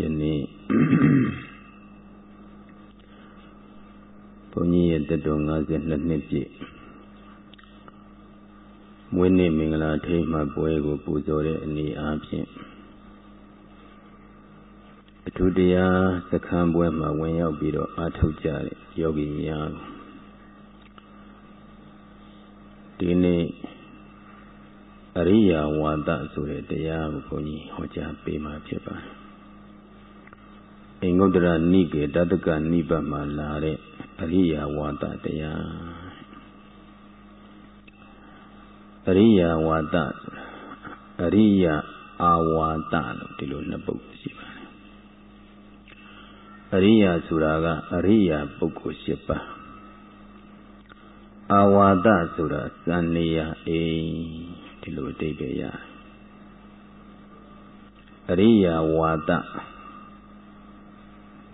ယနေ့ဘုန်းကြီးရဲ့တတော်52နှစ်ပြည့်မွေးနေ့မင်္ဂလာထိမ်းမှပွဲကိုပူဇော်တဲ့အနေအားဖြင့်အထူးတရားစခန်းပွဲမှာဝင်ရောက်ပြီးတော့အားထုတ်ကြတဲ့ယောဂီများဒီနေ့အရိယာဝါဒဆိုတဲ့တရားကိုဘုန်းကြီးဟောကြားပေးမှာဖြစ်ပါတယ်။ အိငုတ္တရနိကေတတကနိဗ္ဗာန်မှာလာတဲ့အရိယာဝါဒတရားအရိယာဝါဒအရိယာအာဝါဒလို့ဒီလိုနှစ်ပုဒ်ရှိပါတယ်။အရိယာဆိုတာကအရိယာပုဂ္ဂိုလ်၈ပါးအာဝါဒဆိုတာစံနေရအိမ်ဒီလိုအတိတ်ပဲရအရိယာဝါဒ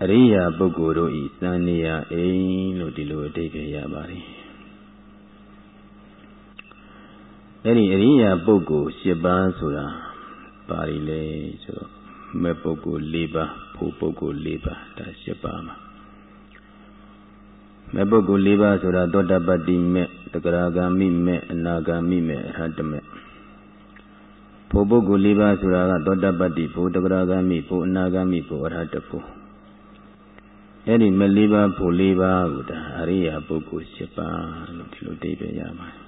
အရိယာပုဂ္ဂိုလ်တို့ဤစံနေရအိမ်လို့ဒီလိုအတိတ်ပဲရပါတယ်အဲ့ဒီအရိယာပုဂ္ဂိုလ်၈ပါးဆိုတာပါရီလေဆိုတော့မဲ့ပုဂ္ဂိုလ်၄ပါးဖို့ပုဂ္ဂိုလ်၄ပါးဒါ၈ပါးမှာမဲ့ပုဂ္ဂိုလ်၄ပါးဆိုတာသောတပတ္တိမဲ့တဂရဂာမိမဲ့အနာဂာမိမဲ့အရဟတမဲ့ဖို့ပုဂ္ဂိုလ်၄ပါးဆိုတာကသောတပတ္တိဖို့တဂရဂမိဖို့အနာဂမိဖို့အရဟတဖို့ အဲ့ဒီမ၄ပါးဖို့၄ပါးကိုဒါအရိယာပုဂ္ဂိုလ်၈ပါးလို့ဒီလိုသိပြရပါတယ်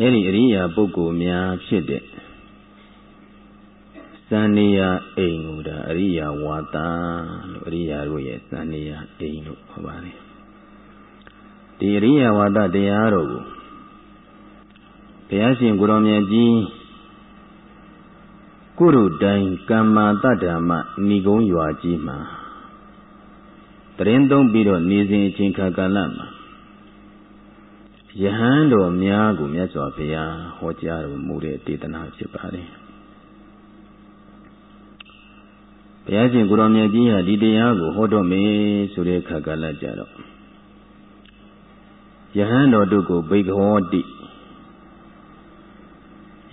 အဲ့ဒီအရိယာပုဂ္ဂိုလ်များဖြစ်တဲ့စံနေယအိမ်ကိုဒါအရိယာဝါဒလို့အရိယာတို့ရဲ့စံနေယအိမ်လို့ခေါ်ပါတယ်ဒီအရိယာဝါဒတရားတော်ကိုဘုရားရှင်ကိုရောင်မြတ်ကြီးကုရုတိုင်ကမ္မာတ္တမဏီကုံရွာကြီးမှာ တရင်သုံးပြီးတော့နေစဉ်အချိန်ခါကာလမှာယဟန်တော်များကိုမြတ်စွာဘုရားဟောကြားတော်မူတဲ့ဒေသနာဖြစ်ပါတယ်ဘုရားရှင်ကိုရောင်မြတ်ကြီးဟာဒီတရားကိုဟောတော်မယ်ဆိုတဲ့ခါကာလကြတော့ယဟန်တော်တို့ကိုဘိက္ခောတိ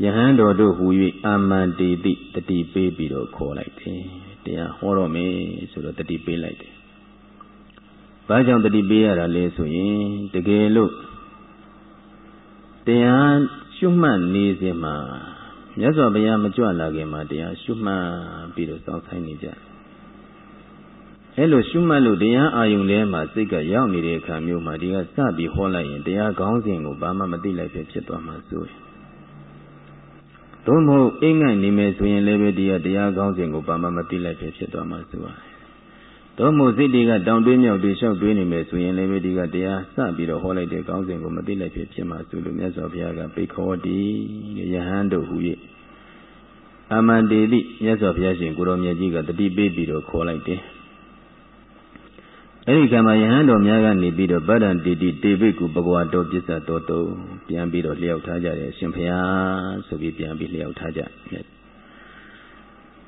ယဟန်တော်တို့ဟူ၍အာမန္တေတိတတိပေးပြီးတော့ခေါ်လိုက်တယ်တရားဟောတော့မယ်ဆိုတော့တတိပေးလိုက်တယ် ဘာကြောင့်တတိပေးရတာလဲဆိုရင်တကယ်လို့တရားရှုမှတ်နေစဉ်မှာမြတ်စွာဘုရားမကြွလာခင်မှာတရားရှုမှတ်ပြီးတော့စောင့်ဆိုင်နေကြအဲလိုရှုမှတ်လို့တရားအာယုန်ထဲမှာစိတ်ကရောက်နေတဲ့အခါမျိုးမှာဒီကစပြီးဟောလိုက်ရင်တရားကောင်းစဉ်ကိုဘာမှမသိလိုက်ဖြစ်ဖြစ်သွားမှာဆိုရင်သို့မဟုတ်အိမ်ငိုက်နေမယ်ဆိုရင်လည်းပဲဒီကတရားကောင်းစဉ်ကိုဘာမှမသိလိုက်ဖြစ်ဖြစ်သွားမှာဆိုပါ တယ်။သို့မဟုတ်စိတ်တွေကတောင်တွေးမြောက်တွေလျှောက်တွေးနေမယ်ဆိုရင်လည်းပဲဒီကတရားစပြီးတော့ဟောလိုက်တဲ့ကောင်းစဉ်ကိုမသိလိုက်ဖြစ်ဖြစ်မှာဆိုလို့မြတ်စွာဘုရားကပိခောတိယဟန်တို့ဟူ၍အမန္တေတိမြတ်စွာဘုရားရှင်ကိုရောမြတ်ကြီးကတတိပေးပြီးတော့ခေါ်လိုက်တယ်။အဲဒီကံမှာယဟန်တော်များကနေပြီးတော့ဗဒ္ဒံတိတိတေဘိကုပကွာတော်ပစ္စတော်တုံပြန်ပြီးတော့လျှောက်ထားကြတယ်အရှင်ဘုရားဆိုပြီးပြန်ပြီးလျှောက်ထားကြ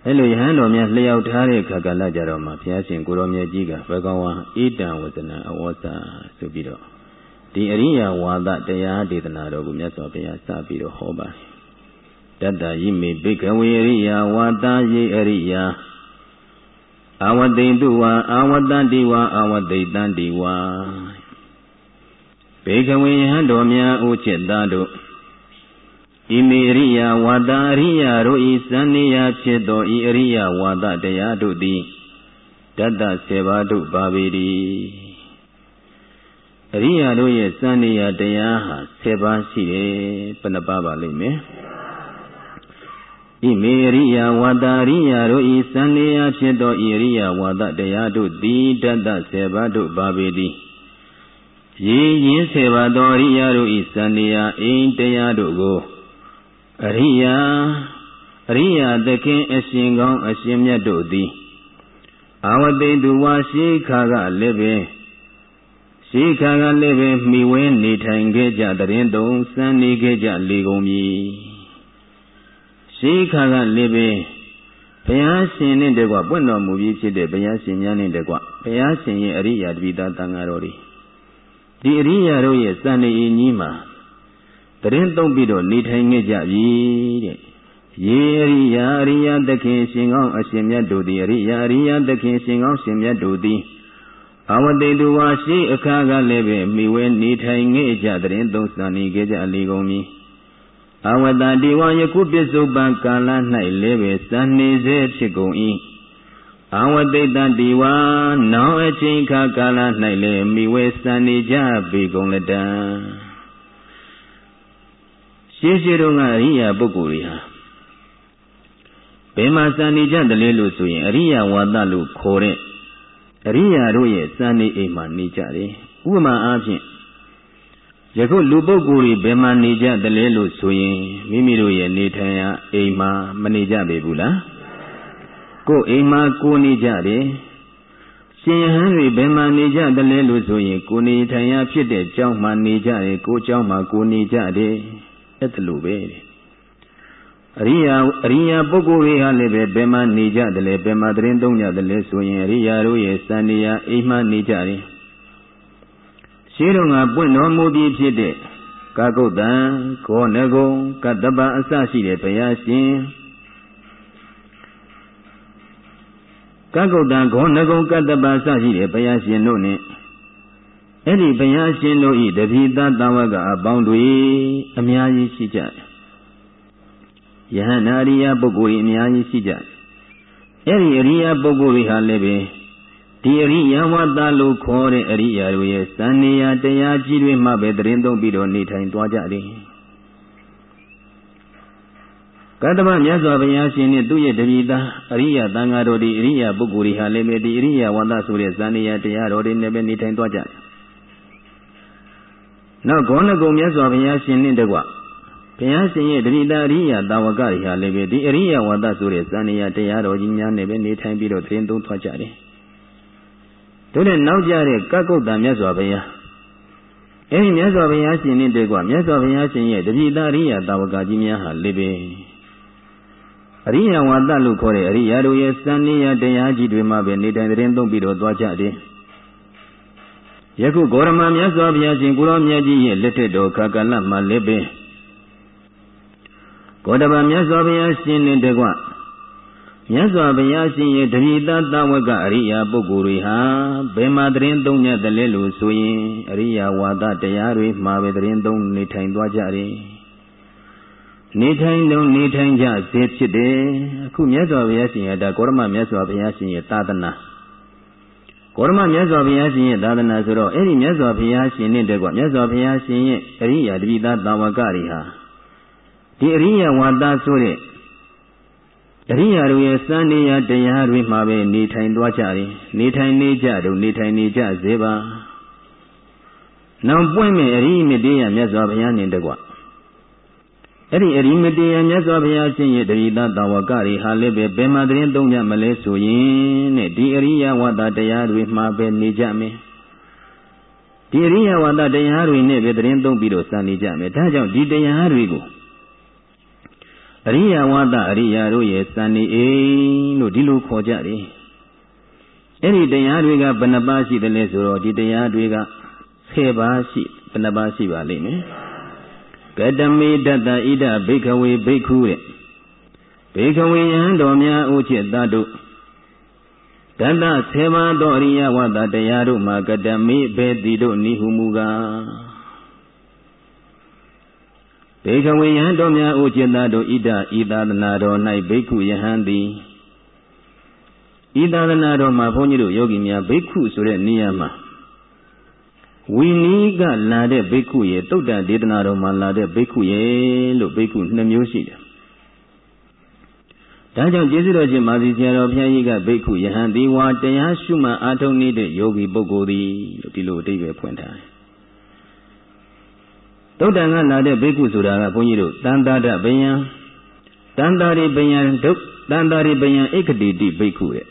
အဲလိုယဟန်တော်များလျှောက်ထားတဲ့ခါကလာကြတော့မှဘုရားရှင်ကိုရောမြတ်ကြီးကဘဂဝါဣတံဝဇနံအဝေါစာဆိုပြီးတော့ဒီအရိယဝါဒတရားဒေသနာတော်ကိုမြတ်စွာဘုရားစပြီးတော့ဟောပါတယ်တတ္တယိမေဘိကဝေအရိယဝါဒယေအရိယအာဝတိတုဝါအာဝတန္တိဝါအာဝတိတန္တိဝါဘေကဝေယဟံတော်များဥจิตသားတို့ ဣမေရိယဝါဒအရိယတို့ဤစံနေယဖြစ်သောဤအရိယဝါဒတရားတို့သည်တတ္တဆေပါတို့ပါပေ၏အရိယတို့ရဲ့စံနေယတရားဟာဆေပါရှိတယ်ဘယ်နှပါပါလိမ့်မယ်ဣမေရိယဝါဒရိယတို့ဤစံနေယဖြစ်သောဣရိယဝါဒတရားတို့သည်တတ္တဆေပါတို့ပါပေသည်ရေရင်းဆေပါသောရိယတို့ဤစံနေယအိမ်တရားတို့ကို အရိယအရိယသခင်အရှင်ကောင်းအရှင်မြတ်တို့သည်အာဝတိတုဝါရှိခါကလည်းပင်ရှိခါကလည်းပင်မိဝဲနေထိုင်ခဲ့ကြတရင်တုံစံနေခဲ့ကြလေကုန်ပြီရှိခါကလည်းပဲဘုရားရှင်နဲ့တကွပွင့်တော်မူပြီးဖြစ်တဲ့ဘုရားရှင်များနဲ့တကွဘုရားရှင်ရဲ့အရိယာတပိသားတန်ဃာတော်တွေဒီအရိယာတို့ရဲ့စံနေအင်းကြီးမှာ တရင်သုံးပြီးတော့နေထိုင်ခဲ့ကြပြီတဲ့ယေရိယာရိယသခင်ရှင်ကောင်းအရှင်မြတ်တို့သည်အရိယာရိယသခင်ရှင်ကောင်းရှင်မြတ်တို့သည်အဝတိတုဝါရှိအခါကလည်းပဲမိဝဲနေထိုင်ခဲ့ကြတဲ့သုံးစံနေခဲ့ကြလေကုန်မည်အဝတတိဝါယခုပစ္စုပန်ကာလ၌လည်းပဲစံနေစေဖြစ်ကုန်၏အဝတိတတိဝါနောင်အချိန်ခါကာလ၌လည်းမိဝဲစံနေကြပေကုန်လတံ ရှင်းရှင်းတော့ကအရိယာပုဂ္ဂိုလ်တွေဟာဘယ်မှာစံနေကြတယ်လဲလို့ဆိုရင်အရိယာဝါဒလို့ခေါ်တဲ့အရိယာတို့ရဲ့စံနေအိမ်မှာနေကြတယ်ဥပမာအားဖြင့်ယခုလူပုဂ္ဂိုလ်တွေဘယ်မှာနေကြတယ်လဲလို့ဆိုရင်မိမိတို့ရဲ့နေထိုင်ရာအိမ်မှာမနေကြပေဘူးလားကိုယ်အိမ်မှာကိုနေကြတယ်ရှင်ယဟန်တွေဘယ်မှာနေကြတယ်လဲလို့ဆိုရင်ကိုနေထိုင်ရာဖြစ်တဲ့ကျောင်းမှာနေကြတယ်ကိုကျောင်းမှာကိုနေကြတယ် အဲ့ဒါလိုပဲအရိယာအရိယာပုဂ္ဂိုလ်တွေဟာလည်းပဲဘယ်မှာနေကြတယ်လဲဘယ်မှာသတင်းသုံးကြတယ်လဲဆိုရင်အရိယာတို့ရဲ့စံနေရာအိမ်မှာနေကြတယ်ရှိတော်ကပွင့်တော်မူပြီးဖြစ်တဲ့ကာကုတ်တံခောနဂုံကတ္တပအစရှိတဲ့ဘုရားရှင်ကာကုတ်တံခောနဂုံကတ္တပအစရှိတဲ့ဘုရားရှင်တို့နဲ့ အဲ့ဒီဘုရားရှင်တို့ဤတပိသတဝကအပေါင်းတွေအများကြီးရှိကြတယ်ယဟန္တာရိယပုဂ္ဂိုလ်ကြီးအများကြီးရှိကြအဲ့ဒီအရိယပုဂ္ဂိုလ်တွေဟာလည်းပဲဒီအရိယဝတ္တလို့ခေါ်တဲ့အရိယာတို့ရဲ့စံနေရတရားကြီးတွေမှပဲတရင်သုံးပြီးတော့နေထိုင်သွားကြတယ်ကတ္တမမြတ်စွာဘုရားရှင်နဲ့သူ့ရဲ့တပည့်သားအရိယသံဃာတော်ဒီအရိယပုဂ္ဂိုလ်တွေဟာလည်းပဲဒီအရိယဝတ္တဆိုတဲ့ဇန်နေရတရားတော်တွေနဲ့ပဲနေထိုင်သွားကြတယ်။ နောက်ဂေါဏဂုံမြတ်စွာဘုရားရှင်နဲ့တကွဘုရားရှင်ရဲ့တတိတာအရိယာတာဝကတွေဟာလည်းပဲဒီအရိယာဝါဒဆိုတဲ့ဇန်နေရတရားတော်ကြီးများနဲ့ပဲနေထိုင်ပြီးတော့သင်သုံးထွက်ကြတယ်။တို့နဲ့နောက်ကြတဲ့ကကုတ်တံမြတ်စွာဘုရားအဲဒီမြတ်စွာဘုရားရှင်နဲ့တကွမြတ်စွာဘုရားရှင်ရဲ့တတိတာအရိယာတာဝကကြီးများဟာလည်းပဲအရိယာဝါဒလို့ခေါ်တဲ့အရိယာတို့ရဲ့စံနေရတရားကြီးတွေမှာပဲနေထိုင်တဲ့သုံးပြီးတော့သွားကြတယ်။ ယခုဂေါရမမြတ်စွာဘုရားရှင်ကိုရောမြတ်ကြီးရဲ့လက်ထက်တော်ခါကလမှာလည်းပဲကောတပမြတ်စွာဘုရားရှင်နဲ့တကွမြတ်စွာဘုရားရှင်ရဲ့တပိသသဝကအရိယာပုဂ္ဂိုလ်တွေဟာဘယ်မှာတရင်သုံးညတယ်လဲလို့ဆိုရင်အရိယာဝါဒတရားတွေမှာပဲတရင်သုံးနေထိုင်သွားကြတယ်နေထိုင်လုံးနေထိုင်ကြစေဖြစ်တယ်အခုမြတ်စွာဘုရားရှင်ရဲ့ဒါကောရမမြတ်စွာဘုရားရှင်ရဲ့သာသနာ ကောရမမြတ်စွာဘုရားရှင်ရဲ့သာသနာဆိုတော့အဲ့ဒီမြတ်စွာဘုရားရှင်နဲ့တကွမြတ်စွာဘုရားရှင်ရဲ့အရိယာတပိသသဝကတွေဟာဒီအရိယဝါဒဆိုတဲ့အရိယာတို့ရဲ့စံနေရတရားတွေမှာပဲနေထိုင်သွားကြတယ်နေထိုင်နေကြတော့နေထိုင်နေကြစေပါနောက်ပွင့်မဲ့အရိမတေယမြတ်စွာဘုရားနဲ့တကွ အဲ့ဒီအရိမတေယမြတ်စွာဘုရားရှင်ရဲ့တရိသတာဝကတွေဟာလည်းပဲဘယ်မှာတရင်သုံးကြမလဲဆိုရင်တဲ့ဒီအရိယဝါဒတရားတွေမှာပဲနေကြမယ်ဒီအရိယဝါဒတရားတွေနဲ့ပဲတရင်သုံးပြီးတော့စံနေကြမယ်ဒါကြောင့်ဒီတရားတွေကိုအရိယဝါဒအရိယာတို့ရဲ့စံနေအိမ်လို့ဒီလိုခေါ်ကြတယ်အဲ့ဒီတရားတွေကဘယ်နှပါးရှိတယ်လဲဆိုတော့ဒီတရားတွေက10ပါးရှိဘယ်နှပါးရှိပါလိမ့်မယ် ကတမေတတဣဒဘိခဝေဘိက္ခုတဲ့ဘိခဝေယံတော်များအိုချစ်သားတို့တတဆေမတော်ရိယဝတ္တတရားတို့မှာကတမေဘေတိတို့နိဟုမူကားဘိခဝေယံတော်များအိုချစ်သားတို့ဣဒဤသာသနာတော်၌ဘိက္ခုယဟန်သည်ဤသာသနာတော်မှာဘုန်းကြီးတို့ယောဂီများဘိက္ခုဆိုတဲ့နေရာမှာ ဝီနီးကလာတဲ့ဘိက္ခုရဲ့တုတ်တန်ဒေသနာတော်မှာလာတဲ့ဘိက္ခုရဲ့လို့ဘိက္ခုနှစ်မျိုးရှိတယ်ဒါကြောင့်ကျေးဇူးတော်ရှင်မာသီဆရာတော်ဘုရားကြီးကဘိက္ခုယဟန်ဒီဝါတရားရှုမှတ်အားထုတ်နေတဲ့ယောဂီပုဂ္ဂိုလ်သည်လို့ဒီလိုအတိတ်ပဲဖွင့်ထားတယ်သုတ်တန်ကလာတဲ့ဘိက္ခုဆိုတာကဘုန်းကြီးတို့တန်တာဒဗယံတန်တာရိပယံဒုတန်တာရိပယံဧကတိတိဘိက္ခုတဲ့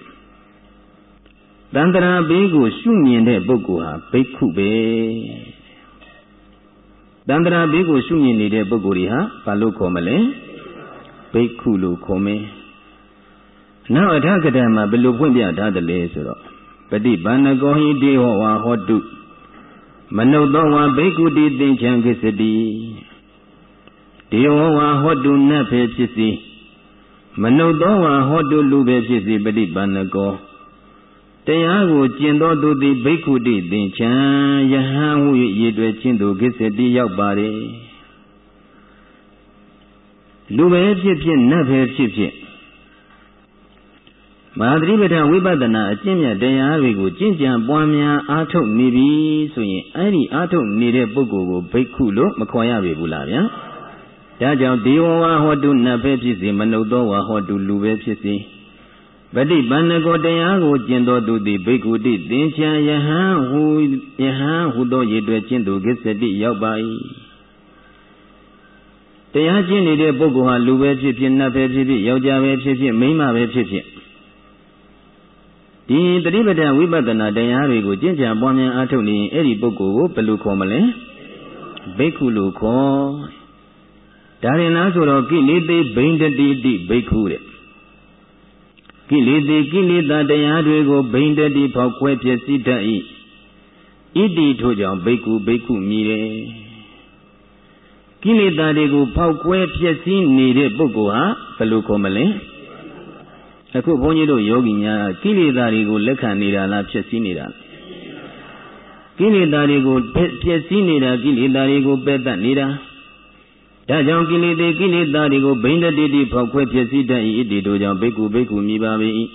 တန်တရာဘေးကိုရှုမြင်တဲ့ပုဂ္ဂိုလ်ဟာဘိက္ခုပဲတန်တရာဘေးကိုရှုမြင်နေတဲ့ပုဂ္ဂိုလ်တွေဟာဘာလို့ခေါ်မလဲဘိက္ခုလို့ခေါ်မယ်နောက်အထကတံမှာဘယ်လိုဖွင့်ပြထားတယ်လဲဆိုတော့ပฏิဘာနကောဟိတေဟောဝါဟောတုမနုဿောဝါဘိက္ခုတိသင်္ချံကိစ္စတိဒေဝဝါဟောတုနတ်ဖေဖြစ်စီမနုဿသောဝါဟောတုလူပဲဖြစ်စီပฏิပန္နကော တရားကိုကျင့်တော်သူသည်ဘိက္ခုတိသင်္ချံယဟန်ဟုရည်တွေ့ခြင်းသူကိစ္စတိရောက်ပါ रे လူပဲဖြစ်ဖြစ်နတ်ပဲဖြစ်ဖြစ်မဟာသတိပဋ္ဌာန်ဝိပဿနာအကျင့်မြတ်တရားတွေကိုကျင့်ကြံပွားများအားထုတ်နေပြီဆိုရင်အဲ့ဒီအားထုတ်နေတဲ့ပုဂ္ဂိုလ်ကိုဘိက္ခုလို့မခေါ်ရပေဘူးလားဗျာဒါကြောင့်ဒေဝဝါဟောတုနတ်ပဲဖြစ်စေမနုဿောဝါဟောတုလူပဲဖြစ်စေ ပฏิပန္နကိုတရားကိုကျင့်တော်သူသည်ဘိက္ခုတိသင်္ချာယဟန်ဟူယဟန်ဟူသောရည်တွေ့ကျင့်သူကိစ္စတိရောက်ပါ၏တရားကျင့်နေတဲ့ပုဂ္ဂိုလ်ဟာလူပဲဖြစ်ဖြစ်နတ်ပဲဖြစ်ဖြစ်ယောက်ျားပဲဖြစ်ဖြစ်မိန်းမပဲဖြစ်ဖြစ်ဒီတတိပဒဝိပဿနာတရားတွေကိုကျင့်ကြံပွားများအားထုတ်နေရင်အဲ့ဒီပုဂ္ဂိုလ်ကိုဘယ်လိုခေါ်မလဲဘိက္ခုလို့ခေါ်ဒါရင်လားဆိုတော့ကိလေသေဘိန္ဒတိတိဘိက္ခုတဲ့ ကိလေသေကိလေသာတရားတွေကိုဘိန္ဒတိဖောက်ခွဲဖြစ်စီတတ်၏ဣတိထို့ကြောင့်ဘိက္ခုဘိက္ခုမြည်တယ်ကိလေသာတွေကိုဖောက်ခွဲဖြစ်စည်းနေတဲ့ပုဂ္ဂိုလ်ဟာဘယ်လိုခေါ်မလဲအခုဘုန်းကြီးတို့ယောဂီများကိလေသာတွေကိုလက်ခံနေတာလားဖြစ်စည်းနေတာလားကိလေသာတွေကိုဖြစ်စည်းနေတာကိလေသာတွေကိုပယ်တတ်နေတာ ဒါကြောင့်ကိလေသာကိလေသာတွေကိုဘိန္ဒတိတိဖောက်ခွဲဖြစ်စည်းတတ်၏ဣတိတို့ကြောင့်ဘိက္ခုဘိက္ခုမြည်ပါ၏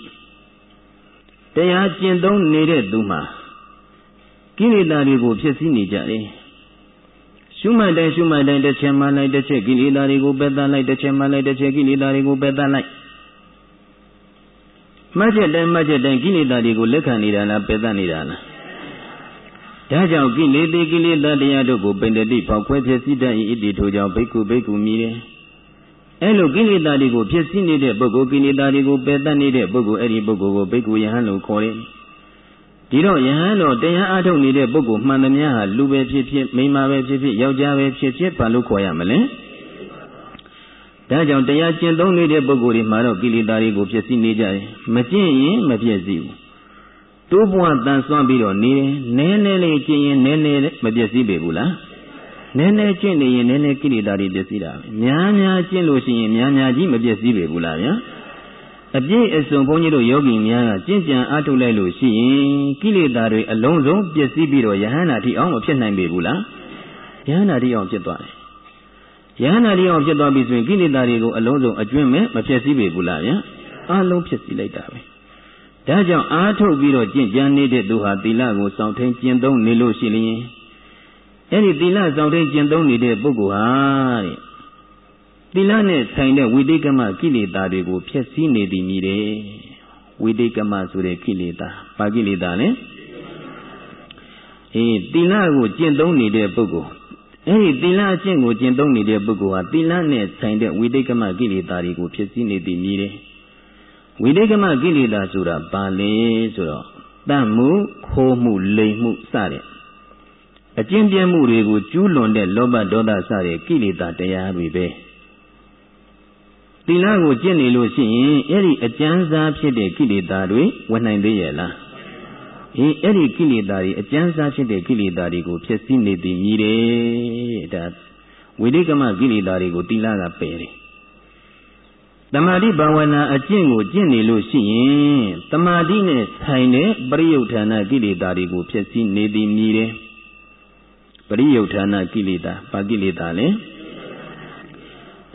တရားကျင့်သုံးနေတဲ့သူမှာကိလေသာတွေကိုဖြစ်စည်းနေကြတယ်ရှုမှတ်တိုင်းရှုမှတ်တိုင်းတစ်ချက်မှလိုက်တစ်ချက်ကိလေသာတွေကိုပယ်တတ်လိုက်တစ်ချက်မှလိုက်တစ်ချက်ကိလေသာတွေကိုပယ်တတ်လိုက်မှတ်ချက်တိုင်းမှတ်ချက်တိုင်းကိလေသာတွေကိုလက်ခံနေတာလားပယ်တတ်နေတာလား ဒါကြောင့်ကိလေသာကိလေသာတရားတို့ကိုပိန္ဒတိဖောက်ခွဲဖြစ်စည်းတတ်၏ဣတိထိုကြောင့်ဘိက္ခုဘိက္ခုမြည်တယ်အဲလိုကိလေသာတွေကိုဖြစ်စည်းနေတဲ့ပုဂ္ဂိုလ်ကိလေသာတွေကိုပယ်တတ်နေတဲ့ပုဂ္ဂိုလ်အဲ့ဒီပုဂ္ဂိုလ်ကိုဘိက္ခုယဟန်လို့ခေါ်တယ်ဒီတော့ယဟန်တော်တရားအားထုတ်နေတဲ့ပုဂ္ဂိုလ်မှန်သမျှဟာလူပဲဖြစ်ဖြစ်မိန်းမပဲဖြစ်ဖြစ်ယောက်ျားပဲဖြစ်ဖြစ်ဘာလို့ခေါ်ရမလဲဒါကြောင့်တရားကျင့်သုံးနေတဲ့ပုဂ္ဂိုလ်တွေမှာတော့ကိလေသာတွေကိုဖြစ်စီနေကြတယ်မကျင့်ရင်မဖြစ်စီဘူး တိုးပွားတန်ဆွမ်းပြီးတော့နေတယ်နည်းနည်းလေးကျင့်ရင်နည်းနည်းမပြည့်စည်ပေဘူးလားနည်းနည်းကျင့်နေရင်နည်းနည်းကိလေသာတွေပြည့်စည်တာပဲများများကျင့်လို့ရှိရင်များများကြီးမပြည့်စည်ပေဘူးလားဗျာအပြည့်အစုံဘုန်းကြီးတို့ယောဂီများကကျင့်ကြံအားထုတ်လိုက်လို့ရှိရင်ကိလေသာတွေအလုံးစုံပြည့်စည်ပြီးတော့ယဟန္တာတိအောင်မဖြစ်နိုင်ပေဘူးလားယဟန္တာတိအောင်ဖြစ်သွားတယ်ယဟန္တာတိအောင်ဖြစ်သွားပြီဆိုရင်ကိလေသာတွေကိုအလုံးစုံအကျွင့်မဲ့မဖြစ်စည်းပေဘူးလားဗျာအလုံးဖြစ်စည်းလိုက်တာပဲ ဒါကြောင့်အားထုတ်ပြီးတော့ကျင့်ကြံနေတဲ့သူဟာသီလကိုစောင့်ထိန်ကျင့်သုံးနေလို့ရှိလျင်အဲ့ဒီသီလစောင့်ထိန်ကျင့်သုံးနေတဲ့ပုဂ္ဂိုလ်ဟာတဲ့သီလနဲ့ဆိုင်တဲ့ဝိတိကမကိလေသာတွေကိုဖျက်ဆီးနေသည်မြည်တယ်ဝိတိကမဆိုတဲ့ကိလေသာဘာကိလေသာလဲအေးသီလကိုကျင့်သုံးနေတဲ့ပုဂ္ဂိုလ်အဲ့ဒီသီလအကျင့်ကိုကျင့်သုံးနေတဲ့ပုဂ္ဂိုလ်ဟာသီလနဲ့ဆိုင်တဲ့ဝိတိကမကိလေသာတွေကိုဖျက်ဆီးနေသည်မြည်တယ် ဝိတိကမကိလေသာဆိုတာဘာလဲဆိုတော့တတ်မှုခိုးမှုလိမ်မှုစတဲ့အကျင့်ပြမှုတွေကိုကျူးလွန်တဲ့လောဘဒေါသစတဲ့ကိလေသာတရားတွေပဲသီလကိုကျင့်နေလို့ရှိရင်အဲ့ဒီအကျဉ်းစားဖြစ်တဲ့ကိလေသာတွေဝင်နိုင်သေးရဲ့လားအေးအဲ့ဒီကိလေသာတွေအကျဉ်းစားဖြစ်တဲ့ကိလေသာတွေကိုဖျက်ဆီးနေသည်မြည်တယ်ဒါဝိတိကမကိလေသာတွေကိုသီလကပယ်တယ် တမာတိဘာဝနာအကျင့်ကိုကျင့်နေလို့ရှိရင်တမာတိနဲ့ဆိုင်တဲ့ပရိယုဌာဏကိလေသာတွေကိုဖျက်ဆီးနေသည်မြည်တယ်ပရိယုဌာဏကိလေသာဘာကိလေသာလဲ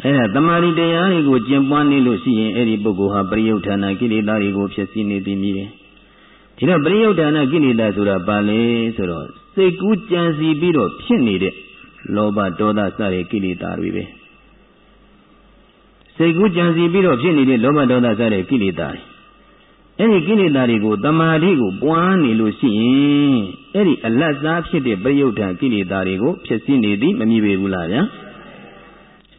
အဲဒါတမာတိတရားတွေကိုကျင့်ပွားနေလို့ရှိရင်အဲ့ဒီပုဂ္ဂိုလ်ဟာပရိယုဌာဏကိလေသာတွေကိုဖျက်ဆီးနေသည်မြည်တယ်ဒီတော့ပရိယုဌာဏကိလေသာဆိုတာဘာလဲဆိုတော့စိတ်ကူးကြံစီပြီးတော့ဖြစ်နေတဲ့လောဘဒေါသစတဲ့ကိလေသာတွေပဲ စိတ်ကူးကြံစီပြီးတော့ဖြစ်နေတဲ့လောဘဒေါသစတဲ့ကိလေသာတွေအဲ့ဒီကိလေသာတွေကိုတမာတိကိုပွားနေလို့ရှိရင်အဲ့ဒီအလတ်စားဖြစ်တဲ့ပရိယုဒ္ဓကိလေသာတွေကိုဖြစ်စည်းနေသည်မမြည်ပေဘူးလားဗျာ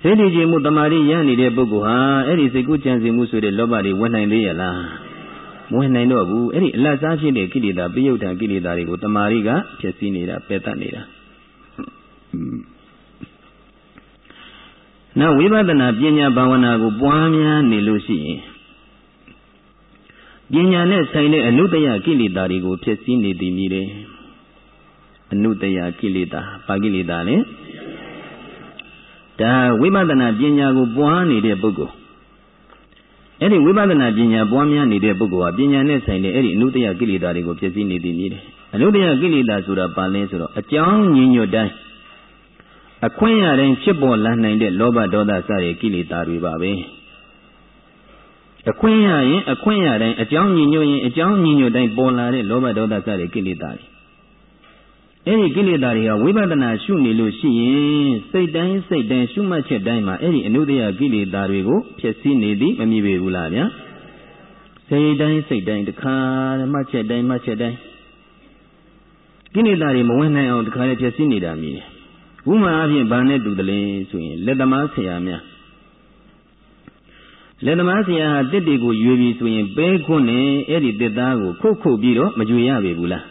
စိတ်တည်ခြင်းမှုတမာတိရနေတဲ့ပုဂ္ဂိုလ်ဟာအဲ့ဒီစိတ်ကူးကြံစီမှုဆိုတဲ့လောဘတွေဝင်နိုင်သေးရဲ့လားမဝင်နိုင်တော့ဘူးအဲ့ဒီအလတ်စားဖြစ်တဲ့ကိလေသာပရိယုဒ္ဓကိလေသာတွေကိုတမာတိကဖြစ်စည်းနေတာပယ်တတ်နေတာ နောက်ဝိပဿနာပညာဘာဝနာကိုပွားများနေလို့ရှိရင်ပညာနဲ့ဆိုင်တဲ့အနုတ္တယကိလေသာတွေကိုဖျက်ဆီးနေသည်မြည်တယ်အနုတ္တယကိလေသာဘာကိလေသာလဲဒါဝိပဿနာပညာကိုပွားနေတဲ့ပုဂ္ဂိုလ်အဲ့ဒီဝိပဿနာပညာပွားများနေတဲ့ပုဂ္ဂိုလ်ဟာပညာနဲ့ဆိုင်တဲ့အဲ့ဒီအနုတ္တယကိလေသာတွေကိုဖြစ်စည်းနေသည်မြည်တယ်အနုတ္တယကိလေသာဆိုတာပါလဲဆိုတော့အကြောင်းညင်ညွတ်တိုင်း အခွင့်ရတိုင်းဖြစ်ပေါ်လာနိုင်တဲ့လောဘဒေါသစတဲ့ကိလေသာတွေပါပဲအခွင့်ရရင်အခွင့်ရတိုင်းအကြောင်းညင်ညွတ်ရင်အကြောင်းညင်ညွတ်တိုင်းပေါ်လာတဲ့လောဘဒေါသစတဲ့ကိလေသာတွေအဲ့ဒီကိလေသာတွေဟာဝိပဿနာရှုနေလို့ရှိရင်စိတ်တိုင်းစိတ်တိုင်းရှုမှတ်ချက်တိုင်းမှာအဲ့ဒီအနုတ္တယကိလေသာတွေကိုဖြစ်စည်းနေသည်မမြည်ပေဘူးလားဗျာစိတ်တိုင်းစိတ်တိုင်းတခါမှတ်ချက်တိုင်းမှတ်ချက်တိုင်းကိလေသာတွေမဝင်နိုင်အောင်တခါလေဖြစ်စည်းနေတာမြည် ဥမာအဖြစ်ဘာနဲ့တူတယ်လဲဆိုရင်လက်သမားဆရာများလက်သမားဆရာဟာတစ်တေကိုရွေပြီးဆိုရင်ပဲခွန်းနဲ့အဲ့ဒီတစ်သားကိုခုတ်ခုတ်ပြီးတော့မကြွေရပေဘူးလား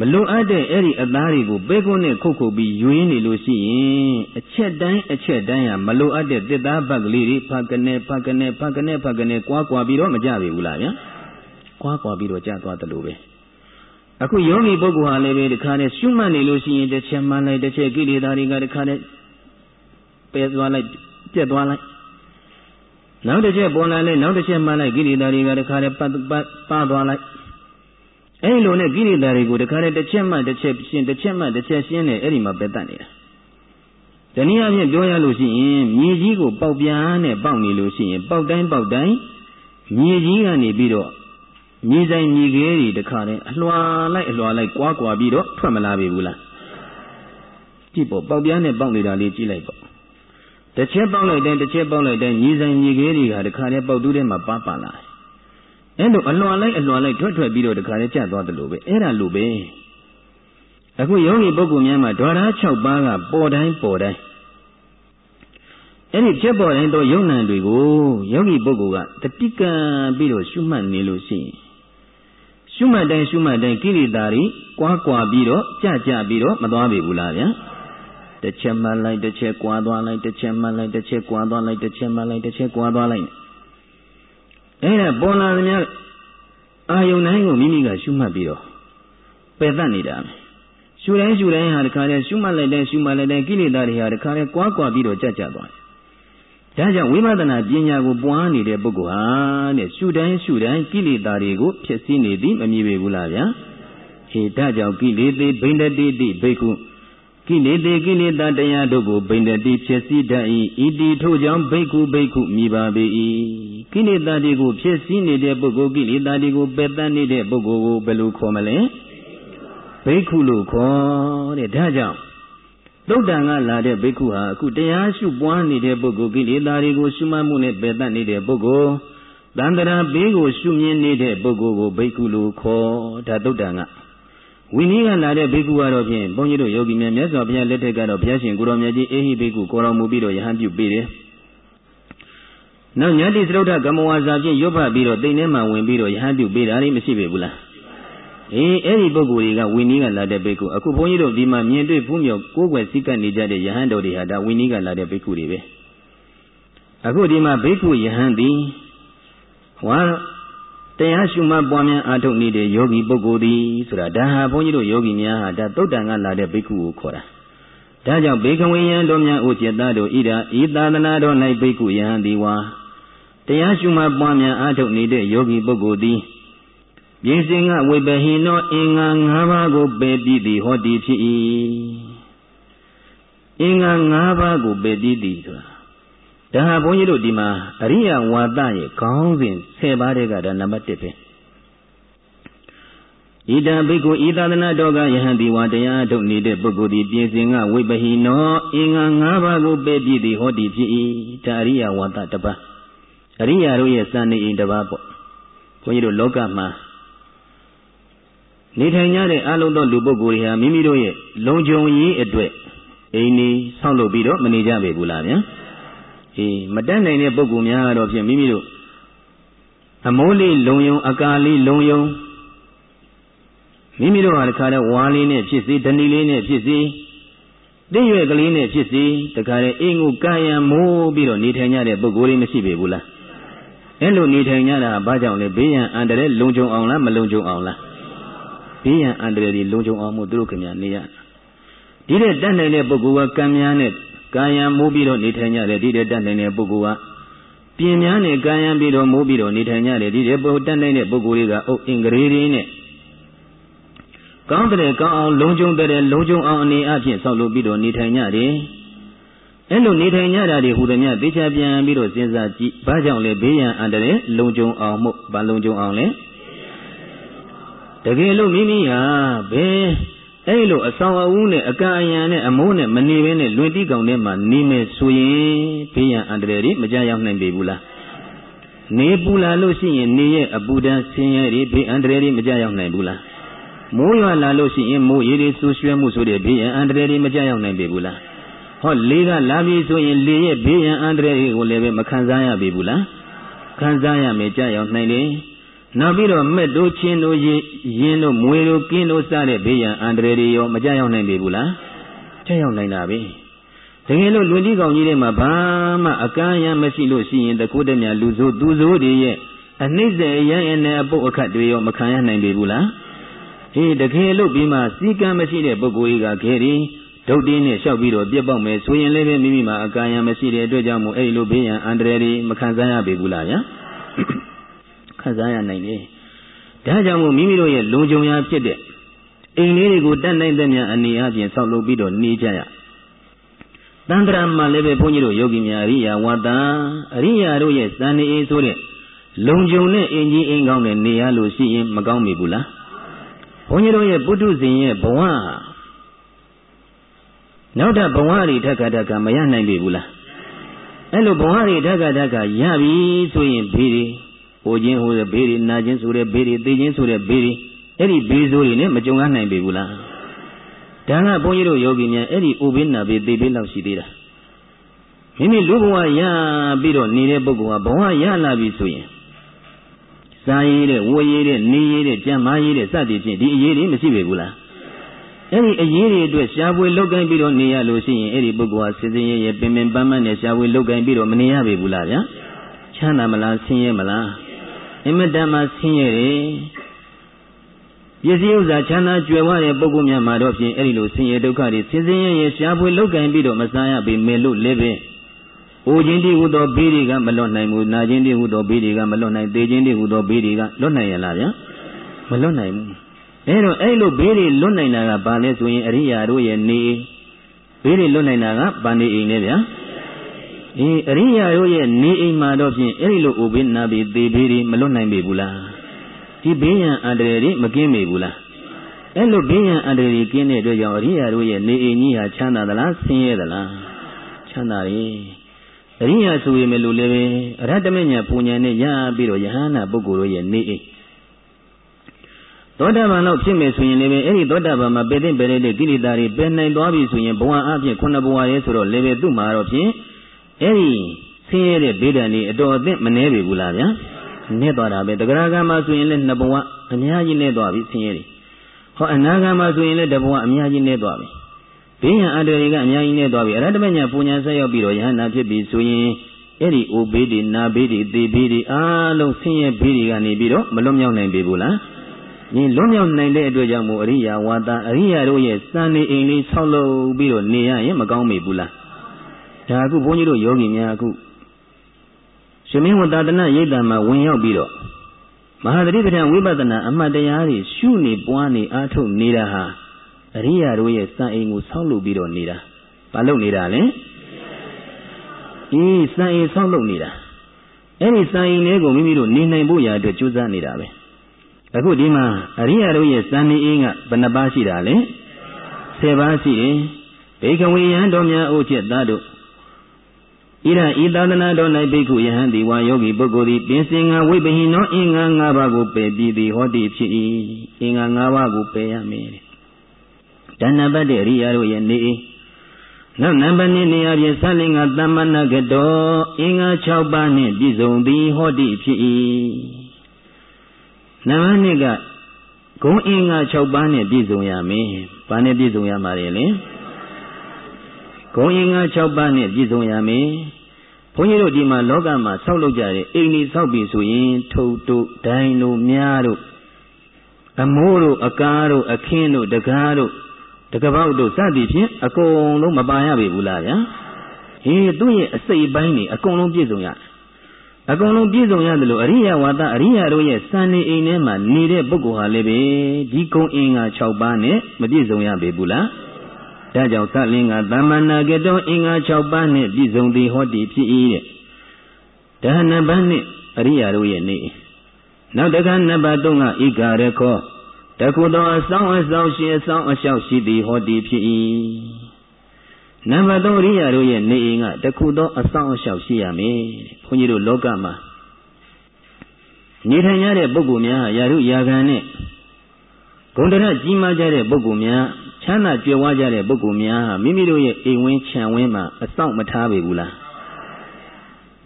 မလုံအပ်တဲ့အဲ့ဒီအသားတွေကိုပဲခွန်းနဲ့ခုတ်ခုတ်ပြီးယူရင်းနေလို့ရှိရင်အချက်တိုင်းအချက်တိုင်းဟာမလုံအပ်တဲ့တစ်သားဘက်ကလေးတွေဖတ်ကနေဖတ်ကနေဖတ်ကနေဖတ်ကနေကွာကွာပြီးတော့မကြပေဘူးလားဗျာကွာကွာပြီးတော့ကြာသွားတယ်လို့ပဲ အခုယောဂီပုဂ္ဂိုလ်ဟာလည်းပဲတခါနဲ့ရှုမှတ်နေလို့ရှိရင်တစ်ချက်မှလိုက်တစ်ချက်ကိလေသာတွေကတခါနဲ့ပယ်သွားလိုက်ပြက်သွားလိုက်နောက်တစ်ချက်ပေါ်လာလိုက်နောက်တစ်ချက်မှလိုက်ကိလေသာတွေကတခါနဲ့ပတ်ပတ်ပါသွားလိုက်အဲ့လိုနဲ့ကိလေသာတွေကိုတခါနဲ့တစ်ချက်မှတစ်ချက်ရှင်းတစ်ချက်မှတစ်ချက်ရှင်းနေအဲ့ဒီမှာပယ်တတ်နေတာတနည်းအားဖြင့်ပြောရလို့ရှိရင်မြေကြီးကိုပေါက်ပြားနဲ့ပေါက်နေလို့ရှိရင်ပေါက်တိုင်းပေါက်တိုင်းမြေကြီးကနေပြီးတော့ မြေဆိုင်မြေခဲတွေတခါနဲ့အလွှာလိုက်အလွှာလိုက်ကွာကွာပြီးတော့ထွက်မလာပြီဘူးလားကြည့်ပေါ့ပေါက်ပြားနဲ့ပေါက်နေတာလေးကြည့်လိုက်ပေါ့တစ်ချက်ပေါက်လိုက်တဲ့တစ်ချက်ပေါက်လိုက်တဲ့မြေဆိုင်မြေခဲတွေကတခါနဲ့ပေါက်တူးထဲမှာပါပါလာအဲ့လိုအလွှာလိုက်အလွှာလိုက်ထွက်ထွက်ပြီးတော့တခါနဲ့ကျသွားတယ်လို့ပဲအဲ့ဒါလိုပဲအခုယောဂီပုဂ္ဂိုလ်များမှာဓဝရ6ပါးကပေါ်တိုင်းပေါ်တိုင်းအဲ့ဒီဖြစ်ပေါ်တိုင်းသောယုံ nant တွေကိုယောဂီပုဂ္ဂိုလ်ကတတိကံပြီးတော့ရှုမှတ်နေလို့ရှိရင် ရှုမှတ်တိုင်းရှုမှတ်တိုင်းကိလေသာတွေကွာကွာပြီးတော့ကြကြပြီးတော့မသွားပြီဘူးလားဗျာတစ်ချက်မှလိုက်တစ်ချက်ကွာသွားလိုက်တစ်ချက်မှလိုက်တစ်ချက်ကွာသွားလိုက်တစ်ချက်မှလိုက်တစ်ချက်ကွာသွားလိုက်အဲ့ဒါပေါ်လာသမျှအာယုန်တိုင်းကိုမိမိကရှုမှတ်ပြီးတော့ပယ်တတ်နေတာရှုတိုင်းရှုတိုင်းဟာတခါတည်းရှုမှတ်လိုက်တဲ့ရှုမှတ်လိုက်တဲ့ကိလေသာတွေဟာတခါတည်းကွာကွာပြီးတော့ကြကြသွားတယ် ဒါကြောင့်ဝိပဿနာပညာကိုပွားနေတဲ့ပုဂ္ဂိုလ်ဟာတဲ့ရှုတိုင်းရှုတိုင်းကိလေသာတွေကိုဖြစ်စည်းနေသည်မမြည်ပေဘူးလားဗျာအေဒါကြောင့်ကိလေသေဘိန္ဒတိတိဘိက္ခုကိလေသေကိလေသာတရားတို့ကိုဘိန္ဒတိဖြစ်စည်းတတ်၏ဤတိထို့ကြောင့်ဘိက္ခုဘိက္ခုမြည်ပါပေ၏ကိလေသာတွေကိုဖြစ်စည်းနေတဲ့ပုဂ္ဂိုလ်ကိလေသာတွေကိုပယ်တတ်နေတဲ့ပုဂ္ဂိုလ်ကိုဘယ်လိုခေါ်မလဲဘိက္ခုလို့ခေါ်တဲ့ဒါကြောင့် သုတ်တန်ကလာတဲ့ဘိက္ခုဟာအခုတရားရှုပွားနေတဲ့ပုဂ္ဂိုလ်ကိလေသာတွေကိုရှုမှတ်မှုနဲ့ပယ်တတ်နေတဲ့ပုဂ္ဂိုလ်တန္တရာဘေးကိုရှုမြင်နေတဲ့ပုဂ္ဂိုလ်ကိုဘိက္ခုလို့ခေါ်ဒါသုတ်တန်ကဝိနည်းကလာတဲ့ဘိက္ခုကတော့ဖြင့်ဘုန်းကြီးတို့ယောဂီများမြတ်စွာဘုရားလက်ထက်ကတော့ဘုရားရှင်ကိုရောင်မြတ်ကြီးအေဟိဘိက္ခုကိုတော်မူပြီးတော့ယဟန်ပြုပေးတယ်နောက်ညတိသရုဒ္ဓကမ္မဝါစာဖြင့်ရွတ်ဖတ်ပြီးတော့တိမ်ထဲမှာဝင်ပြီးတော့ယဟန်ပြုပေးတာလေးမရှိပေဘူးလား အေးအဲ့ဒီပုဂ္ဂိုလ်တွေကဝိနည်းကလာတဲ့ဘိက္ခုအခုဘုန်းကြီးတို့ဒီမှာမြင်တွေ့ဖူးမြော်ကိုးကွယ်စည်းကပ်နေကြတဲ့ယဟန်တော်တွေဟာဒါဝိနည်းကလာတဲ့ဘိက္ခုတွေပဲအခုဒီမှာဘိက္ခုယဟန်သည်ဟောတရားရှုမှတ်ပွားများအားထုတ်နေတဲ့ယောဂီပုဂ္ဂိုလ်သည်ဆိုတာဒါဟာဘုန်းကြီးတို့ယောဂီများဟာဒါတုတ်တန်ကလာတဲ့ဘိက္ခုကိုခေါ်တာဒါကြောင့်ဘေကဝေယံတို့များဥจิตတို့ဣဒာဤသာသနာတော်၌ဘိက္ခုယဟန်သည်ဝါတရားရှုမှတ်ပွားများအားထုတ်နေတဲ့ယောဂီပုဂ္ဂိုလ်သည် ပြင်စင်ကဝိပဟိနောအင်္ဂါ၅ပါးကိုပယ်ပြီးသည်ဟောဒီဖြစ်၏အင်္ဂါ၅ပါးကိုပယ်ပြီးသည်ဆိုတာဒါဟာဘုန်းကြီးတို့ဒီမှာအရိယဝါဒရဲ့ခေါင်းစဉ်10ပါးတည်းကဒါနံပါတ်1ပဲဣဒံဘိက္ခုဤသာသနာတော်ကယဟန်ဒီဝါတရားထုတ်နေတဲ့ပုဂ္ဂိုလ်ဒီပြင်စင်ကဝိပဟိနောအင်္ဂါ၅ပါးကိုပယ်ပြီးသည်ဟောဒီဖြစ်၏ဒါအရိယဝါဒတစ်ပါးအရိယာတို့ရဲ့စံနေအိမ်တစ်ပါးပေါ့ဘုန်းကြီးတို့လောကမှာ နေထိုင်ကြတဲ့အလုံးသောလူပုဂ္ဂိုလ်တွေဟာမိမိတို့ရဲ့လုံခြုံရေးအတွက်အိမ်နေဆောက်လုပ်ပြီးတော့မနေကြပေဘူးလားဗျာအေးမတတ်နိုင်တဲ့ပုဂ္ဂိုလ်များတော့ဖြင့်မိမိတို့အမိုးလေးလုံယုံ အကာလေးလုံယုံမိမိတို့ဟာတခါတည်းဝါလေးနဲ့ဖြစ်စေဓဏီလေးနဲ့ဖြစ်စေတည့်ရွက်ကလေးနဲ့ဖြစ်စေတခါတည်းအိမ်ကိုကာယံမိုးပြီးတော့နေထိုင်ကြတဲ့ပုဂ္ဂိုလ်တွေမရှိပေဘူးလားအဲ့လိုနေထိုင်ကြတာဘာကြောင့်လဲဘေးရန်အန္တရာယ်လုံခြုံအောင်လားမလုံခြုံအောင်လား ဘေးရန်အန္တရာယ်တွေလုံခြုံအောင်မို့သူတို့ခင်ဗျာနေရဒီတဲ့တတ်နိုင်တဲ့ပုဂ္ဂိုလ်ကကံများနဲ့ကာယံမိုးပြီးတော့နေထိုင်ကြတယ်ဒီတဲ့တတ်နိုင်တဲ့ပုဂ္ဂိုလ်ကပြင်များနဲ့ကာယံပြီးတော့မိုးပြီးတော့နေထိုင်ကြတယ်ဒီတဲ့ပုတ်တတ်နိုင်တဲ့ပုဂ္ဂိုလ်တွေကအုတ်အင်္ဂရေတွေနဲ့ကောင်းတဲ့ကောင်းအောင်လုံခြုံတဲ့လုံခြုံအောင်အနေအချင်းဆောက်လုပ်ပြီးတော့နေထိုင်ကြတယ်အဲ့လိုနေထိုင်ကြတာတွေဟူသည်များသိချပြန်ပြီးတော့စဉ်းစားကြည့်ဘာကြောင့်လဲဘေးရန်အန္တရာယ်လုံခြုံအောင်မှုဘာလုံခြုံအောင်လဲ တကယ်လို့မိမိဟာဘယ်အဲ့လိုအဆောင်အဦးနဲ့အကံအယံနဲ့အမိုးနဲ့မနေဘဲနဲ့လွင်တိကောင်ထဲမှာနေမယ်ဆိုရင်ဘေးရန်အန္တရာယ်တွေမကြရောက်နိုင်ပေဘူးလားနေပူလာလို့ရှိရင်နေရဲ့အပူဒဏ်ဆင်းရဲတွေဘေးအန္တရာယ်တွေမကြရောက်နိုင်ဘူးလားမိုးရွာလာလို့ရှိရင်မိုးရေတွေဆူရွှဲမှုဆိုတဲ့ဘေးရန်အန္တရာယ်တွေမကြရောက်နိုင်ပေဘူးလားဟောလေကလာပြီဆိုရင်လေရဲ့ဘေးရန်အန္တရာယ်တွေကိုလည်းပဲမခံစားရပေဘူးလားခံစားရမယ်ကြရောက်နိုင်တယ် နောက်ပြီးတော့မက်တို့ချင်းတို့ရင်တို့မွေတို့ကင်းတို့စတဲ့ဘေးရန်အန္တရာယ်တွေရောမကြရောက်နိုင်ပေဘူးလားကြရောက်နိုင်တာပဲတကယ်လို့လူကြီးကောင်ကြီးတွေမှာဘာမှအကန့်အယံမရှိလို့ရှိရင်တကုတည်းများလူဆိုးသူဆိုးတွေရဲ့အနှိမ့်စေရရင်နဲ့အပုတ်အခတ်တွေရောမခံရနိုင်ပေဘူးလားဟေးတကယ်လို့ပြီးမှစီကံမရှိတဲ့ပုဂ္ဂိုလ်ကြီးကခဲရီဒုတ်တင်းနဲ့လျှောက်ပြီးတော့ပြက်ပေါက်မယ်ဆိုရင်လည်းပဲမိမိမှာအကန့်အယံမရှိတဲ့အတွက်ကြောင့်မို့အဲ့လိုဘေးရန်အန္တရာယ်တွေမခံစားရပေဘူးလားဗျာ ခံစားရနိုင်တယ်ဒါကြောင့်မို့မိမိတို့ရဲ့လုံခြုံရာဖြစ်တဲ့အိမ်လေးတွေကိုတတ်နိုင်တဲ့များအနေအချင်းဆောက်လုပ်ပြီးတော့နေကြရတန္တရာမှာလည်းပဲဘုန်းကြီးတို့ယောဂီများအရိယာဝါဒအရိယာတို့ရဲ့စံနေအေးဆိုတဲ့လုံခြုံတဲ့အင်ကြီးအင်ကောင်းနဲ့နေရလို့ရှိရင်မကောင်းမိဘူးလားဘုန်းကြီးတို့ရဲ့ပုထုဇဉ်ရဲ့ဘဝနောက်ထပ်ဘဝတွေထက်ကထက်ကမရနိုင်ပြီဘူးလားအဲ့လိုဘဝတွေထက်ကထက်ကရပြီဆိုရင်ဘေးတွေ ဟိုခြင်းဟိုတဲ့ဘေးတွေနာခြင်းဆိုတဲ့ဘေးတွေသိခြင်းဆိုတဲ့ဘေးတွေအဲ့ဒီဘေးဆိုးတွေနဲ့မကြုံရနိုင်ပြီဘူးလားဒါကဘုန်းကြီးတို့ယောဂီများအဲ့ဒီဥပိ္ပနာဘေးသိဘေးလောက်ရှိသေးတာမိမိလူဘဝရပြီးတော့နေတဲ့ပုဂ္ဂိုလ်ကဘဝရလာပြီဆိုရင်စားရည်တဲ့ဝေရည်တဲ့နေရည်တဲ့ကြံမာရည်တဲ့စသည်ဖြင့်ဒီအရေးတွေမရှိပေဘူးလားအဲ့ဒီအရေးတွေအတွက်ရှားပွေလုတ်ကိုင်းပြီးတော့နေရလို့ရှိရင်အဲ့ဒီပုဂ္ဂိုလ်ဟာစစ်စင်ရဲရဲပင်ပင်ပန်းပန်းနဲ့ရှားပွေလုတ်ကိုင်းပြီးတော့မနေရပေဘူးလားဗျာချမ်းသာမလားဆင်းရဲမလား အင်မတန်မှဆင်းရဲတယ်ပစ္စည်းဥစ္စာချမ်းသာကြွယ်ဝတဲ့ပုဂ္ဂိုလ်များမှာတော့ဖြင့်အဲ့ဒီလိုဆင်းရဲဒုက္ခတွေဆင်းဆင်းရဲရဲရှားပွေလုတ်ကိုင်းပြီးတော့မစားရပေမဲ့လို့လည်းပဲ။အိုခြင်းတိဟုသောဘေးတွေကမလွတ်နိုင်ဘူး။နာခြင်းတိဟုသောဘေးတွေကမလွတ်နိုင်။သေခြင်းတိဟုသောဘေးတွေကလွတ်နိုင်ရလားဗျာ။မလွတ်နိုင်ဘူး။အဲတော့အဲ့လိုဘေးတွေလွတ်နိုင်တာကဘာလဲဆိုရင်အရိယာတို့ရဲ့နေဘေးတွေလွတ်နိုင်တာကဘာနေအိမ်လဲဗျာ။ အေးအရိယာတို့ရဲ့နေအိမ်မှာတော့ဖြင့်အဲ့ဒီလိုဥပိ္ပနာဘေးသေဘေးတွေမလွတ်နိုင်ပေဘူးလား။ဒီဘေးရန်အန္တရာယ်တွေမကင်းပေဘူးလား။အဲ့လိုဘေးရန်အန္တရာယ်တွေကင်းတဲ့အတွက်ကြောင့်အရိယာတို့ရဲ့နေအိမ်ကြီးဟာချမ်းသာသလားဆင်းရဲသလား။ချမ်းသာရဲ့။အရိယာဆိုရင်မလို့လည်းပဲအရဟတမညာပူညာနဲ့ရပြီးတော့ယဟန္တာပုဂ္ဂိုလ်တို့ရဲ့နေအိမ်သောတာပန်တော့ဖြစ်မယ်ဆိုရင်လည်းပဲအဲ့ဒီသောတာပန်မှာပေတဲ့ပေတဲ့ကိလေသာတွေပယ်နိုင်သွားပြီဆိုရင်ဘဝအဖြစ်ခုနှစ်ဘဝရဲဆိုတော့လည်းပဲသူ့မှာတော့ဖြင့် အဲ့ဒီဆင်းရဲတဲ့ဗေဒံတွေအတော်အသင့်မနှဲပြီဘူးလားဗျာနှဲသွားတာပဲတဂရကမှာဆိုရင်လည်းနှစ်ဘဝအများကြီးနှဲသွားပြီဆင်းရဲတွေဟောအနာဂတ်မှာဆိုရင်လည်းတဘဝအများကြီးနှဲသွားပြီဘေးရန်အန္တရာယ်တွေကအများကြီးနဲ့သွားပြီအရဟတမညာပူညာဆက်ရောက်ပြီးတော့ယဟန္တာဖြစ်ပြီဆိုရင်အဲ့ဒီအိုဘေးတွေနာဘေးတွေသေဘေးတွေအားလုံးဆင်းရဲဘေးတွေကနေပြီးတော့မလွတ်မြောက်နိုင်ပေဘူးလားဒီလွတ်မြောက်နိုင်တဲ့အတွက်ကြောင့်မို့အရိယာဝါဒအရိယာတို့ရဲ့စံနေအိမ်လေးဆောက်လုပ်ပြီးတော့နေရရင်မကောင်းမေဘူးလား ဒါအခုဘုန်းကြီးတို့ယောဂီများအခုရှင်မင်းဝတ္တနာရိတ်တံမှာဝင်ရောက်ပြီးတော့မဟာသတိပဋ္ဌာန်ဝိပဿနာအမှတ်တရားတွေရှုနေပွားနေအားထုတ်နေတာဟာအရိယာတို့ရဲ့စံအိမ်ကိုဆောက်လုပ်ပြီးတော့နေတာဘာလုပ်နေတာလဲအေးစံအိမ်ဆောက်လုပ်နေတာအဲ့ဒီစံအိမ်လေးကိုမိမိတို့နေနိုင်ဖို့ရာအတွက်ကြိုးစားနေတာပဲအခုဒီမှာအရိယာတို့ရဲ့စံနေအိမ်ကဘယ်နှပါးရှိတာလဲ10ပါးရှိတယ်ဘေကဝေယံတော်များအိုချက်သားတို့ ဣရဤသာသနာတော်၌ဘိက္ခုယဟန်ဒီဝါယောဂီပုဂ္ဂိုလ်သည်ပင်စင်ငါဝိပဟိနောအင်္ဂါ၅ပါးကိုပယ်ပြီးသည်ဟောတိဖြစ်၏အင်္ဂါ၅ပါးကိုပယ်ရမယ်ဒါနပတ်တဲ့အရိယာတို့ရဲ့နေအိမ်နောက်နံပါတ်2နေရာပြင်သလင်္ကာသမ္မနာကတော်အင်္ဂါ6ပါးနှင့်ပြည့်စုံသည်ဟောတိဖြစ်၏နံပါတ်2ကဂုံအင်္ဂါ6ပါးနှင့်ပြည့်စုံရမယ်။ဘာနဲ့ပြည့်စုံရမှာလဲလဲ။ ဂုံအင်္ဂါ6ပါးနှင့်ပြည့်စုံရမယ်။ဘုန်းကြီးတို့ဒီမှာလောကမှာဆောက်လုပ်ကြတဲ့အိမ်ကြီးဆောက်ပြီဆိုရင် ထုပ်တို့ဒိုင်းတို့မြားတို့အမိုးတို့အကားတို့အခင်းတို့တကားတို့တကပေါက်တို့စသည်ဖြင့်အကုန်လုံးမပါရပေဘူးလားဗျာဟေးသူ့ရဲ့အစိတ်ပိုင်းနေအကုန်လုံးပြည့်စုံရတယ်အကုန်လုံးပြည့်စုံရတယ်လို့အရိယဝါဒအရိယတို့ရဲ့စံနေအိမ်ထဲမှာနေတဲ့ပုဂ္ဂိုလ်ဟာလည်းပဲဒီကုံအင်္ဂါ6ပါးနဲ့မပြည့်စုံရပေဘူးလား ဒါကြောင့်သလင်းကသမ္မာနာကတောအင်္ဂါ6ပါးနဲ့ပြည့်စုံသည်ဟောတိဖြစ်၏တဲ့ဒါနဘန်းနဲ့အရိယာတို့ရဲ့နေနောက်တကနံပါတ်3ကဣကာရခောတခုသောအဆောင်အဆောင်ရှိအဆောင်အလျှောက်ရှိသည်ဟောတိဖြစ်၏နံပါတ်3အရိယာတို့ရဲ့နေအိမ်ကတခုသောအဆောင်အလျှောက်ရှိရမယ်ဘုန်းကြီးတို့လောကမှာနေထိုင်ရတဲ့ပုဂ္ဂိုလ်များယာရုယာခံနဲ့ဂုဏ်တရကြီးမားကြတဲ့ပုဂ္ဂိုလ်များ ချမ်းသာကြွယ်ဝကြတဲ့ပုဂ္ဂိုလ်များဟာမိမိတို့ရဲ့အိမ်ဝင်းခြံဝင်းမှာအဆောင်မထားပေဘူးလား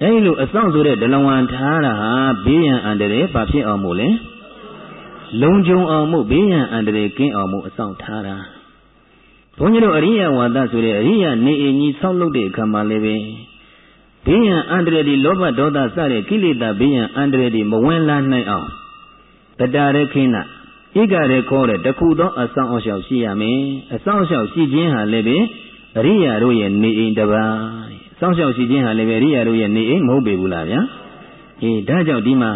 အဲဒီလိုအဆောင်ဆိုတဲ့ဒလဝံထားတာဟာဘေးရန်အန္တရာယ်ဘာဖြစ်အောင်မို့လဲလုံခြုံအောင်မို့ဘေးရန်အန္တရာယ်ကင်းအောင်မို့အဆောင်ထားတာဘုန်းကြီးတို့အရိယဝါဒဆိုတဲ့အရိယနေအင်းကြီးဆောက်လုပ်တဲ့အခါမှာလည်းပဲဘေးရန်အန္တရာယ်ဒီလောဘဒေါသစတဲ့ကိလေသာဘေးရန်အန္တရာယ်ဒီမဝင်လာနိုင်အောင်တတရခိဏ ဣကရဲခေါ်တဲ့တခုသောအဆောင်အရှောက်ရှိရမယ်အဆောင်အရှောက်ရှိခြင်းဟာလည်းပဲအရိယာတို့ရဲ့နေအိမ်တစ်ပါးစောင့်ရှောက်ရှိခြင်းဟာလည်းပဲအရိယာတို့ရဲ့နေအိမ်မဟုတ်ပေဘူးလားဗျာအေးဒါကြောင့်ဒီမှာ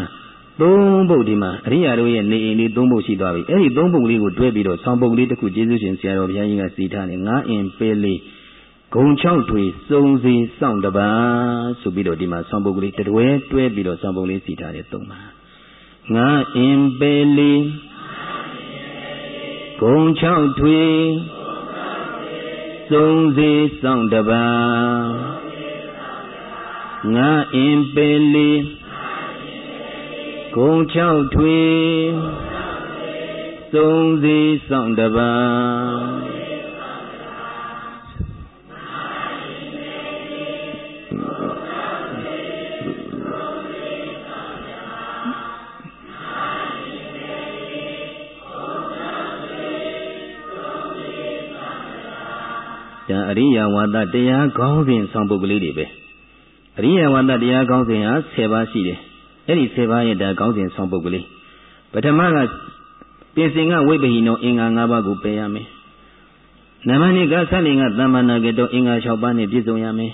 သုံးပုဒ်ဒီမှာအရိယာတို့ရဲ့နေအိမ်လေးသုံးပုဒ်ရှိသွားပြီအဲ့ဒီသုံးပုဒ်လေးကိုတွဲပြီးတော့ဆောင်းပုဒ်လေးတစ်ခုကျေးဇူးရှင်ဆရာတော်ဘုရားကြီးကစီထားတယ်ငါးအင်ပဲလေးဂုံ၆တွေစုံစီစောင့်တပါဆိုပြီးတော့ဒီမှာဆောင်းပုဒ်ကလေးတွဲတွဲပြီးတော့ဆောင်းပုဒ်လေးစီထားတယ်သုံးပါငါအင်ပဲလေး ဂုံ၆ထွေစုံစီစောင့်တပါငါအင်ပေလီဂုံ၆ထွေစုံစီစောင့်တပါ ရိယဝါဒတရားကောင်းစဉ်ဆောင်ပုဒ်ကလေးတွေပဲအရိယဝါဒတရားကောင်းစဉ်ဟာ10ပါးရှိတယ်အဲ့ဒီ10ပါးရဲ့ဒါကောင်းစဉ်ဆောင်ပုဒ်ကလေးပထမကပြင်စင်ကဝိပ္ပဟိနောအင်္ဂါ၅ပါးကိုပယ်ရမယ်နံပါတ်2ကသလင်ကသမ္မာနာကတောအင်္ဂါ6ပါးနဲ့ပြည့်စုံရမယ်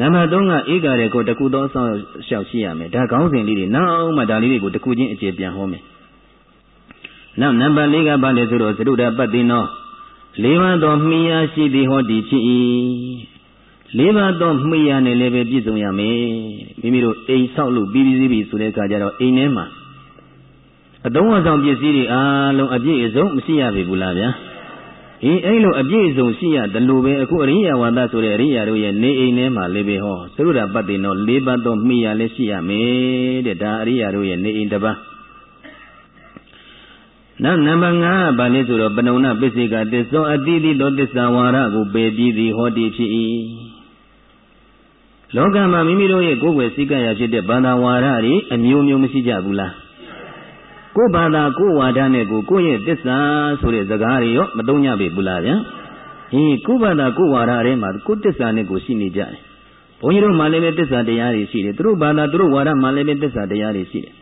နံပါတ်3ကဧကရေကိုတခုသောအဆောင်လျှောက်ရှိရမယ်ဒါကောင်းစဉ်လေးတွေနောက်မှဒါလေးတွေကိုတခုချင်းအကျေပြန်ဟောမယ်နောက်နံပါတ်4ကဘာလဲဆိုတော့သရုဒ္ဓပတ္တိနော လေးပါးသောမှီယာရှိသည်ဟောဒီဖြစ်၏လေးပါးသောမှီယာနဲ့လည်းပဲပြည့်စုံရမယ်မိမိတို့အိမ်ဆောက်လို့ပြီးပြီးပြီဆိုတဲ့အခါကျတော့အိမ်ထဲမှာအသုံးအဆောင်ပစ္စည်းတွေအားလုံးအပြည့်အစုံမရှိရပြီဘူးလားဗျာအေးအဲ့လိုအပြည့်အစုံရှိရတယ်လို့ပဲအခုအရိယာဝါဒဆိုတဲ့အရိယာတို့ရဲ့နေအိမ်ထဲမှာလည်းပဲဟောသရုဒ္ဓပတ္တိနောလေးပါးသောမှီယာလည်းရှိရမယ်တဲ့ဒါအရိယာတို့ရဲ့နေအိမ်တစ်ပါး နောက်နံပါတ်5ကဘာလဲဆိုတော့ပဏုဏပစ္စေကသစ္စောအတိတိသောသစ္စာဝါရကိုပယ်ပြီးသည်ဟောတိဖြစ်၏လောကမှာမိမိတို့ရဲ့ကိုယ်ွယ်စိတ်ကရဖြစ်တဲ့ဘာသာဝါဒတွေအမျိုးမျိုးမရှိကြဘူးလားကိုယ်ဘာသာကိုယ်ဝါဒနဲ့ကိုကိုယ့်ရဲ့သစ္စာဆိုတဲ့စကားတွေရောမသုံးကြပြီဘူးလားဗျာဟင်းကိုယ်ဘာသာကိုယ်ဝါဒထဲမှာကိုယ်သစ္စာနဲ့ကိုရှိနေကြတယ်ဘုန်းကြီးတို့မှလည်းပဲသစ္စာတရားတွေရှိတယ်သူတို့ဘာသာသူတို့ဝါဒမှလည်းပဲသစ္စာတရားတွေရှိတယ်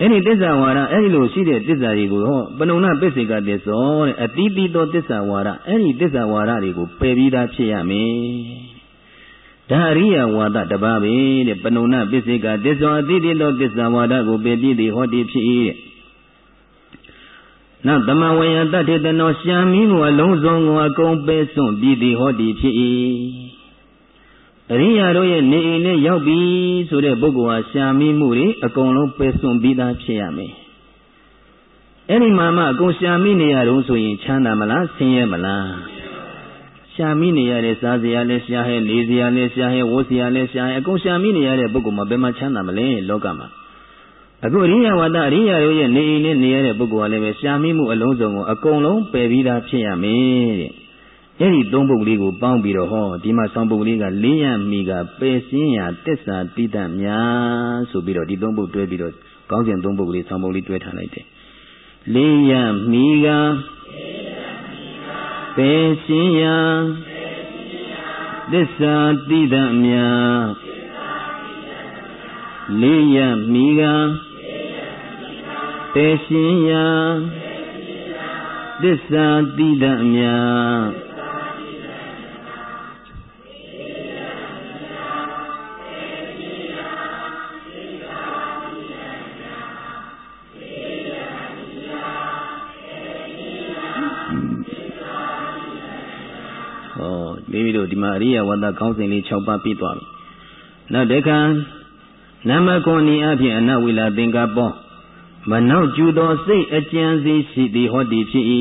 အဲ့ဒီသစ္စာဝါဒအဲ့ဒီလိုရှိတဲ့သစ္စာတွေကိုဟောပဏုဏပစ္စေကသစ္စောတဲ့အတိတိသောသစ္စာဝါဒအဲ့ဒီသစ္စာဝါဒတွေကိုပယ်ပြီးသားဖြစ်ရမယ်ဒါအရိယဝါဒတပါးပဲတဲ့ပဏုဏပစ္စေကသစ္စောအတိတိသောသစ္စာဝါဒကိုပယ်ပြီးသည်ဟောတိဖြစ်၏တဲ့နောက်တမဝေယတထေတနောရှာမီးကိုအလုံးစုံကိုအကုန်ပယ်စွန့်ပြီးသည်ဟောတိဖြစ်၏ အရိယာတို့ရဲ့နေအိမ်နဲ့ရောက်ပြီဆိုတဲ့ပုဂ္ဂိုလ်ဟာရှာမိမှုတွေအကုန်လုံးပယ်စွန့်ပြီးသားဖြစ်ရမယ်။အဲ့ဒီမှာမှအကုန်ရှာမိနေရတော့ဆိုရင်ချမ်းသာမလားဆင်းရဲမလား။ရှာမိနေရတဲ့စားစရာလည်းရှားဟဲနေစရာလည်းရှားဟဲဝတ်စရာလည်းရှားဟဲအကုန်ရှာမိနေရတဲ့ပုဂ္ဂိုလ်မှာဘယ်မှာချမ်းသာမလဲလောကမှာ။အခုအရိယဝါဒအရိယာတို့ရဲ့နေအိမ်နဲ့နေရတဲ့ပုဂ္ဂိုလ်ကလည်းပဲရှာမိမှုအလုံးစုံကိုအကုန်လုံးပယ်ပြီးသားဖြစ်ရမယ်တဲ့။ အဲ့ဒီသုံးပုဒ်လေးကိုပေါင်းပြီးတော့ဟောဒီမှာဆောင်းပုဒ်လေးကလေးရမိကပယ်စင်းရာတစ္ဆာတိတ္တများဆိုပြီးတော့ဒီသုံးပုဒ်တွဲပြီးတော့ကောင်းစဉ်သုံးပုဒ်ကလေးဆောင်းပုဒ်လေးတွဲထားလိုက်တယ်လေးရမိကပယ်စင်းရာတစ္ဆာတိတ္တများလေးရမိကပယ်စင်းရာသစ္စာတိတ္တများ မိမိတို့ဒီမှာအရိယဝါဒခေါင်းစဉ်လေး6ပါးပြီးသွားပြီနောက်တခါနမကွန်ဤအဖြစ်အနဝိလာသင်္ကပောမနောက်ကျူသောစိတ်အကြံစီရှိသည်ဟောဒီဖြစ်၏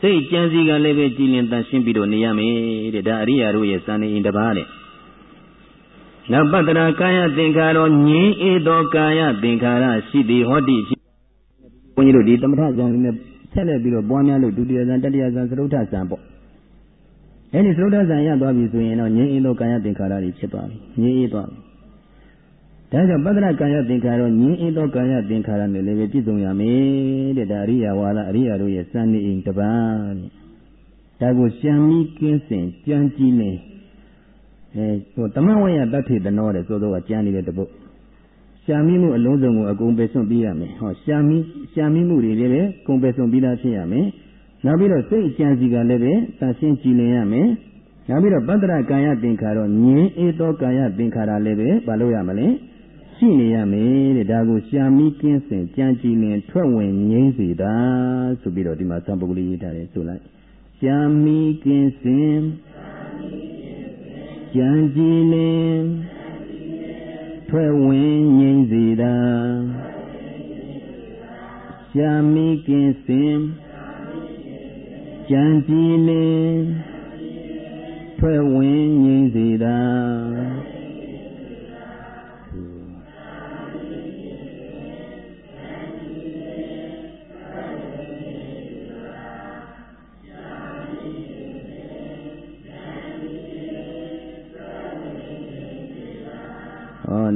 စိတ်ကြံစီကလည်းပဲကြည်လင်တန်ရှင်းပြီးတော့နေရမယ်တဲ့ဒါအရိယာတို့ရဲ့စံနေအင်တပါးတဲ့နောက်ပတ္တရာကာယသင်္ခါရောငြင်းအေသောကာယသင်္ခါရရှိသည်ဟောဒီဖြစ်ဘုန်းကြီးတို့ဒီသမထဇံလေးနဲ့ဆက်လက်ပြီးတော့ပွားများလို့ဒုတိယဇံတတိယဇံသရုတ်ထဇံပေါ့ အဲဒီသရုတ်ထဇံရသွားပြီဆိုရင်တော့ငြင်းအေသောကာယသင်္ခါရတွေဖြစ်သွားပြီငြင်းအေသွားပြီဒါကြောင့်ပတ္တရကာယသင်္ခါရောငြင်းအေသောကာယသင်္ခါရနဲ့လည်းပဲပြည့်စုံရမယ်တဲ့ဒါအရိယာဝါဒအရိယာတို့ရဲ့စံနေအိမ်တပန်းတဲ့ဒါကိုရှံမီကင်းစင်ကြံကြည့်နေအဲဟိုတမဝယတတ်ထေတနောတဲ့သို့သောကကြံနေတဲ့တပုတ်ရှာမိမှုအလုံးစုံကိုအကုန်ပဲစွန့်ပြီးရမယ်ဟောရှာမိရှာမိမှုတွေလည်းပဲကုန်ပဲစွန့်ပြီးသားဖြစ်ရမယ် နောက်ပြီးတော့စိတ်အကြံစီကလည်းပဲသရှင်းကြည်လင်ရမယ်နောက်ပြီးတော့ပတ္တရကာယသင်္ခါရောငြင်းအေသောကာယသင်္ခါရလည်းပဲမလုပ်ရမလဲရှိနေရမယ်တဲ့ဒါကိုရှာမိကင်းစင်ကြံကြည်လင်ထွက်ဝင်ငြိမ့်စေတာဆိုပြီးတော့ဒီမှာသံပုဂ္ဂလိရေးထားတယ်ဆိုလိုက်ရှာမိကင်းစင်ကြံကြည်လင်ထွက်ဝင်ငြိမ့်စေတာရှာမိကင်းစင် ကြံကြည်လင်ထွက်ဝင်ငြိမ့်စေတာ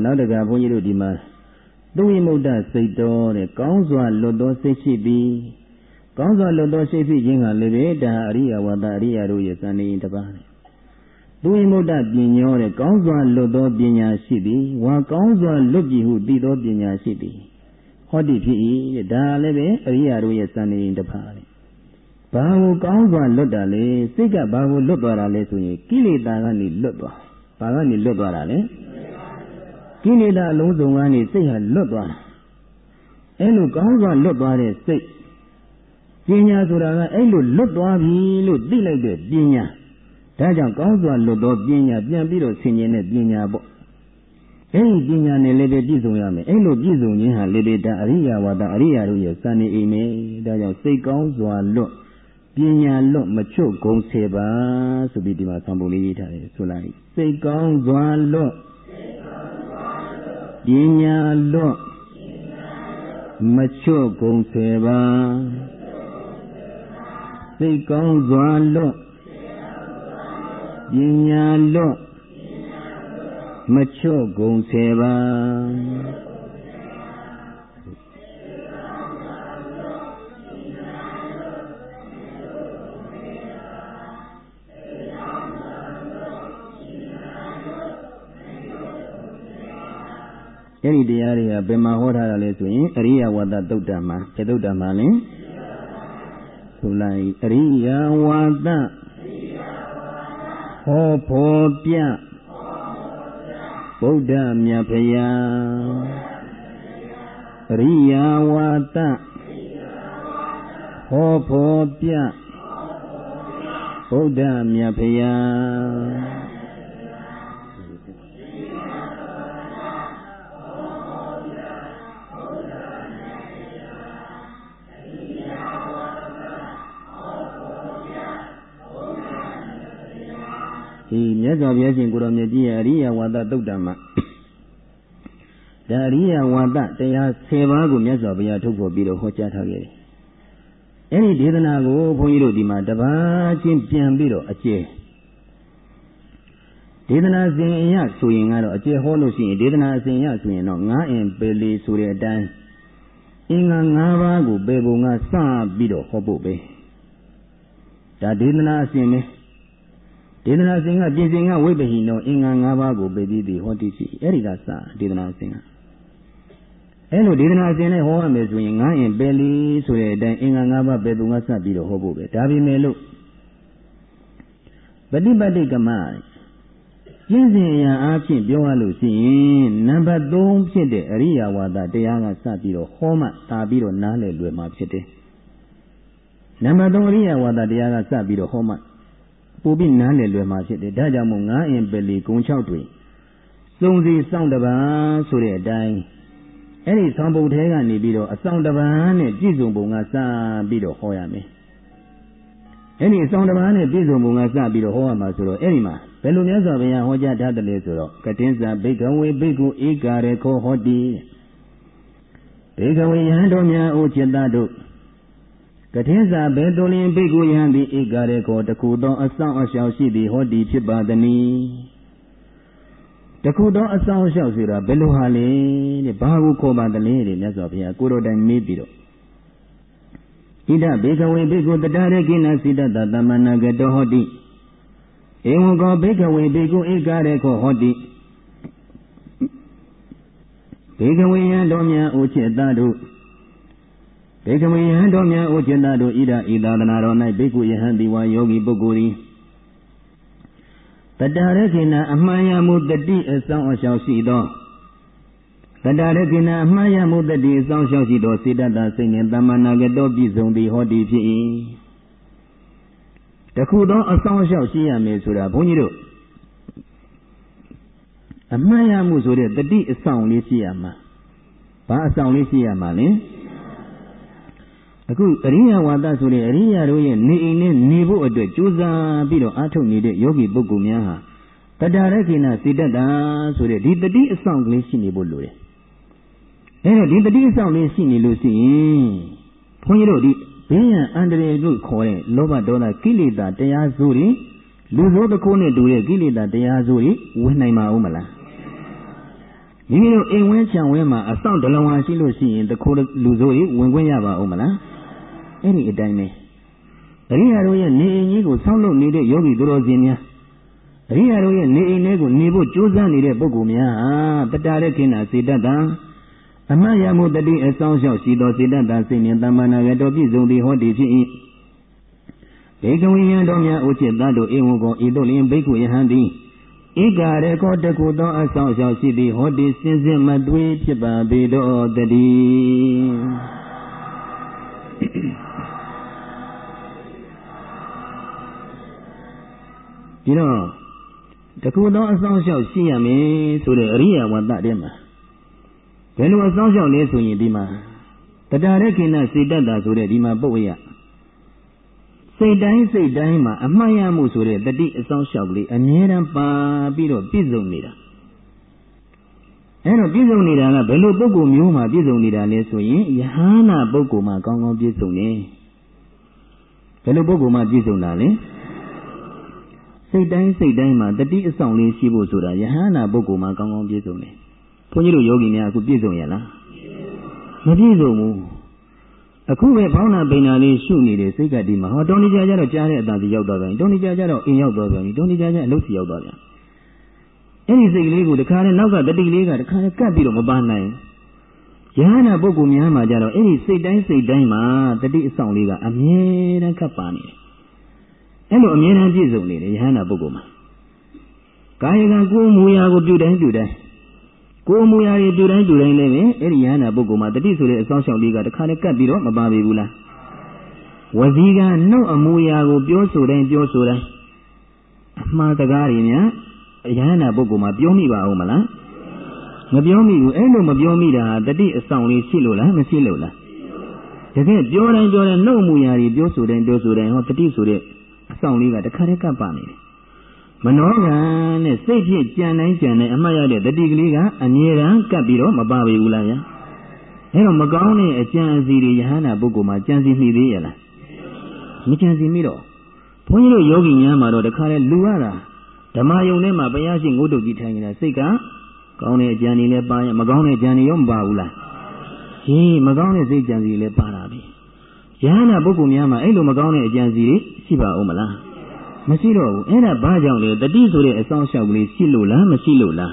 နောက်တကဘုန်းကြီးတို့ဒီမှာသူဝိမု ക്ത စိတ်တော်တဲ့ကောင်းစွာလွတ်သောစိတ်ရှိပြီး ကောင်းစွာလွတ်သောစိတ်ဖြစ်ခြင်းကလည်းပဲဒါအရိယဝါဒအရိယတို့ရဲ့စံနေတပါးတဲ့သူဝိမု ക്ത ပညောတဲ့ကောင်းစွာလွတ်သောပညာရှိသည်ဝါကောင်းစွာလွတ်ပြီဟုသိသောပညာရှိသည်ဟောတိဖြစ်၏တဲ့ဒါလည်းပဲအရိယတို့ရဲ့စံနေတပါးတဲ့ဘာကိုကောင်းစွာလွတ်တာလဲစိတ်ကဘာကိုလွတ်သွားတာလဲဆိုရင်ကိလေသာကနေလွတ်သွားဘာကနေလွတ်သွားတာလဲကိလေသာအလုံးစုံကနေစိတ်ဟာလွတ်သွားတာအဲလိုကောင်းစွာလွတ်သွားတဲ့စိတ် ပညာဆိုတာကအဲ့လိုလွတ်သွားပြီလို့သိလိုက်တဲ့ပညာဒါကြောင့်ကောင်းစွာလွတ်သောပညာပြန်ပြီးတော့ဆင်ញင်တဲ့ပညာပေါ့အဲ့ဒီပညာနဲ့လည်းပဲပြည့်စုံရမယ်အဲ့လိုပြည့်စုံခြင်းဟာလည်းပဲဒါအရိယာဝါဒအရိယာတို့ရဲ့စံနေအိမ်နဲ့ဒါကြောင့်စိတ်ကောင်းစွာလွတ်ပညာလွတ်မချွတ်ဂုံစေပါဆိုပြီးဒီမှာသံပုံလေးရေးထားတယ်ဆိုလိုက်စိတ်ကောင်းစွာလွတ်ပညာလွတ်မချွတ်ကုန်ဆယ်ပါ စိတ်ကောင်းစွာလွတ်ပညာလွတ်မချွတ်ကုန်ဆယ်ပါအဲ့ဒီတရားတွေကဘယ်မှာဟောထားတာလဲဆိုရင်အရိယဝါဒသုတ်တံမှာဘယ်သုတ်တံမှာလဲ ဆိုလိုက်အရိယဝါဒဟောဖို့ပြဗုဒ္ဓမြတ်ဖရာအရိယဝါဒဟောဖို့ပြဗုဒ္ဓမြတ်ဖရာ တ်စွာဘုရားရှင်ကိုတော်မြတ်ကြီးရဲ့အရိယဝါဒသုတ်တံမှာဒါအရိယဝါဒတရား10ပါးကိုမြတ်စွာဘုရားထုတ်ဖော်ပြီးတော့ဟောကြားထားခဲ့တယ်။အဲဒီဒေသနာကိုဘုန်းကြီးတို့ဒီမှာတပါးချင်းပြန်ပြီးတော့အကျယ်ဒေသနာစဉ်အရဆိုရင်ကတော့အကျယ်ဟောလို့ရှိရင်ဒေသနာစဉ်အရဆိုရင်တော့ငါးအင်ပေလီဆိုတဲ့အတိုင်းအင်္ဂါ၅ပါးကိုပေပုံကစပြီးတော့ဟောဖို့ပဲဒါဒေသနာအစဉ်ပဲ ဒေသနာစဉ်ကပြင်စဉ်ကဝိပဟိနောအင်္ဂါ၅ပါးကိုပေပြီးပြီဟောတိရှိအဲ့ဒီကစဒေသနာစဉ်ကအဲ့လိုဒေသနာစဉ်နဲ့ဟောရမယ်ဆိုရင်ငါးရင်ပယ်လီဆိုတဲ့အတိုင်းအင်္ဂါ၅ပါးပေသူကစပြီးတော့ဟောဖို့ပဲဒါပေမဲ့လို့ပฏิပတ်တိကမကျင့်စဉ်အရာအားဖြင့်ပြောရလို့ရှိရင်နံပါတ်3ဖြစ်တဲ့အရိယာဝါဒတရားကစပြီးတော့ဟောမှတာပြီးတော့နားလည်လွယ်မှာဖြစ်တယ်နံပါတ်3အရိယာဝါဒတရားကစပြီးတော့ဟောမှ ပို့ပြီးနားလည်လွယ်မှာဖြစ်တယ်ဒါကြောင့်မို့ငါးအင်ပလီဂုံ၆တွေစုံစီစောင့်တပန်းဆိုတဲ့အတိုင်းအဲ့ဒီဆောင်ပုံထဲကနေပြီးတော့အဆောင်တပန်းနဲ့ပြည့်စုံပုံကစပြီးတော့ဟောရမယ်အဲ့ဒီအဆောင်တပန်းနဲ့ပြည့်စုံပုံကစပြီးတော့ဟောရမှာဆိုတော့အဲ့ဒီမှာဘယ်လိုများစွာဘုရားဟောကြားထားတယ်လဲဆိုတော့ကတင်းစာဘိကဝေဘိကုဧကာရေခောဟောတိဘေကဝေယဟန်တော်များအိုจิตတို့ ကထင်းစာဘေတုလင်ဘိကုယဟန်သည်ဧကရေခောတခုသောအဆောင်အရှောက်ရှိသည်ဟောတိဖြစ်ပါသည်တခုသောအဆောင်အရှောက်ဆိုတာဘယ်လိုဟာလဲတဲ့ဘာကိုခေါ်ပါသလဲတဲ့မြတ်စွာဘုရားကိုတော်တိုင်မေးပြီးတော့ဣဒဘေကဝေဘိကုတတရကိနစိတတသမဏဂတောဟောတိဧဝံကောဘိကဝေဘိကုဧကရေခောဟောတိဘေကဝေယံတော်များအိုจิตတို့ ဘေကဝေယံတော်များအိုจิตတို့ဣဒဤသာသနာတော်၌ဘေကုယဟံတိဝါယောဂီပုဂ္ဂိုလ်သည်တတရခေနအမှန်ရမှုတတိအဆောင်အရှောက်ရှိသောတတရခေနအမှန်ရမှုတတိအဆောင်ရှောက်ရှိသောစေတတစိတ်နှင့်တမ္မာနာကတောပြည့်စုံသည်ဟောတိဖြစ်၏တခုသောအဆောင်ရှောက်ရှိရမယ်ဆိုတာဘုန်းကြီးတို့အမှန်ရမှုဆိုတဲ့တတိအဆောင်လေးရှိရမှာဘာအဆောင်လေးရှိရမှာလဲ အခုအရိယဝါဒဆိုတဲ့အရိယတို့ရဲ့နေအိမ်နဲ့နေဖို့အတွက်ကြိုးစားပြီးတော့အားထုတ်နေတဲ့ယောဂီပုဂ္ဂိုလ်များဟာတတရခိနာစေတတ်တာဆိုတဲ့ဒီတတိအဆောင်ကလေးရှိနေဖို့လိုတယ်အဲ့တော့ဒီတတိအဆောင်လေးရှိနေလို့ရှိရင်ဘုန်းကြီးတို့ဒီဘေးရန်အန္တရာယ်လို့ခေါ်တဲ့လောဘဒေါသကိလေသာတရားစုတွေလူဆိုးတစ်ခုနဲ့တူတဲ့ကိလေသာတရားစုတွေဝင်နိုင်မှာဦးမလားမိမိတို့အိမ်ဝင်းခြံဝင်းမှာအဆောင်ဒလဝါရှိလို့ရှိရင်တခုလူဆိုးတွေဝင်ခွင့်ရပါဦးမလား အဲ့ဒီအတိုင်းပဲအရိယာတို့ရဲ့နေအိမ်ကြီးကိုဆောက်လုပ်နေတဲ့ယောဂီသူတော်စင်များအရိယာတို့ရဲ့နေအိမ်လေးကိုနေဖို့ကြိုးစားနေတဲ့ပုဂ္ဂိုလ်များဟာတတရခိနာစေတတ်တာအမှန်ရမှုတတိအဆောင်လျှောက်ရှိသောစေတတ်တာစိတ်နှင့်တမ္မာနာရတော်ပြည့်စုံသည်ဟောဒီဖြစ်၏ဘေကဝိယံတော်များဥจิตသတို့ဧဝံကောဤတို့လျင်ဘိက္ခုယဟန်သည်ဧကာရေကောတကုသောအဆောင်လျှောက်ရှိသည်ဟောဒီစင်စစ်မသွေးဖြစ်ပါပေတော်တည်း ဒီတော့တခုသောအဆောင်လျှောက်ရှိရမယ်ဆိုတဲ့အရိယာဝတ္တထဲမှာဘယ်လိုအဆောင်လျှောက်လဲဆိုရင်ဒီမှာတတရခိဏစေတတ်တာဆိုတဲ့ဒီမှာပုတ်ရစိတ်တိုင်းစိတ်တိုင်းမှာအမှတ်ရမှုဆိုတဲ့တတိအဆောင်လျှောက်ကလေးအမြဲတမ်းပါပြီးတော့ပြည့်စုံနေတာအဲ့တော့ပြည့်စုံနေတာကဘယ်လိုပုဂ္ဂိုလ်မျိုးမှာပြည့်စုံနေတာလဲဆိုရင်ယဟန္တာပုဂ္ဂိုလ်မှာကောင်းကောင်းပြည့်စုံတယ်ဘယ်လိုပုဂ္ဂိုလ်မှာပြည့်စုံတာလဲ စိတ်တိုင်းစိတ်တိုင်းမှာတတိအဆောင်လေးရှိဖို့ဆိုတာယဟန္တာပုဂ္ဂိုလ်မှာကောင်းကောင်းပြည့်စုံတယ်။ဘုန်းကြီးတို့ယောဂီများအခုပြည့်စုံရလား။မပြည့်စုံဘူး။အခုပဲဘောင်းနာပိန်နာလေးရှုနေတဲ့စိတ်ကဒီမှာဟောတောင်းနေကြကြတော့ကြားတဲ့အတန်စီရောက်သွားပြန်။တောင်းနေကြကြတော့အိမ်ရောက်သွားပြန်။တောင်းနေကြကြအလုပ်စီရောက်သွားပြန်။အဲ့ဒီစိတ်လေးကိုတခါနဲ့နောက်ကတတိလေးကတခါနဲ့ကပ်ပြီးတော့မပါနိုင်။ယဟန္တာပုဂ္ဂိုလ်များမှာကြတော့အဲ့ဒီစိတ်တိုင်းစိတ်တိုင်းမှာတတိအဆောင်လေးကအမြဲတမ်းကပ်ပါနေတယ် အဲ့လိုအမြဲတမ်းပြည့်စုံနေတယ်ယဟန္တာပုဂ္ဂိုလ်မှာကာယကကိုယ်မူရာကိုပြုတိုင်းပြုတိုင်းကိုယ်မူရာတွေပြုတိုင်းပြုတိုင်းလည်းပဲအဲ့ဒီယဟန္တာပုဂ္ဂိုလ်မှာတတိဆိုတဲ့အဆောင်ရှောက်လေးကတခါတည်းကပ်ပြီးတော့မပါပြီဘူးလားဝစီကနှုတ်အမူအရာကိုပြောဆိုတိုင်းပြောဆိုတိုင်းအမှားစကားတွေများအယဟန္တာပုဂ္ဂိုလ်မှာပြောမိပါဦးမလားမပြောမိဘူးအဲ့လိုမပြောမိတာတတိအဆောင်လေးရှိလို့လားမရှိလို့လားတကယ်ပြောတိုင်းပြောတိုင်းနှုတ်အမူအရာတွေပြောဆိုတိုင်းပြောဆိုတိုင်းဟောတတိဆိုတဲ့ အဆောင်လေးကတခါတည်းကပ်ပါနေတယ်မနောကံနဲ့စိတ်ဖြင့်ကြံတိုင်းကြံတိုင်းအမှတ်ရတဲ့တတိကလေးကအမြဲတမ်းကပ်ပြီးတော့မပါပေဘူးလားဗျာအဲတော့မကောင်းတဲ့အကြံအစီတွေယဟန္တာပုဂ္ဂိုလ်မှာကြံစီမိသေးရလားမကြံစီမိတော့ဘုန်းကြီးတို့ယောဂီများမှာတော့တခါလေလူရတာဓမ္မယုံထဲမှာဘုရားရှိငုတ်တုတ်ကြီးထိုင်နေတာစိတ်ကကောင်းတဲ့အကြံတွေလည်းပါရင်မကောင်းတဲ့အကြံတွေရောမပါဘူးလားဟင်းမကောင်းတဲ့စိတ်ကြံစီလည်းပါတာပြီယဟနာပုဂ္ဂိုလ်များမှာအဲ့လိုမကောင်းတဲ့အကြံစီတွေ ရှိပါဦးမလားမရှိတော့ဘူးအဲ့ဒါဘာကြောင့်လဲတတိဆိုတဲ့အဆောင်လျှောက်ကလေးရှိလို့လားမရှိလို့လား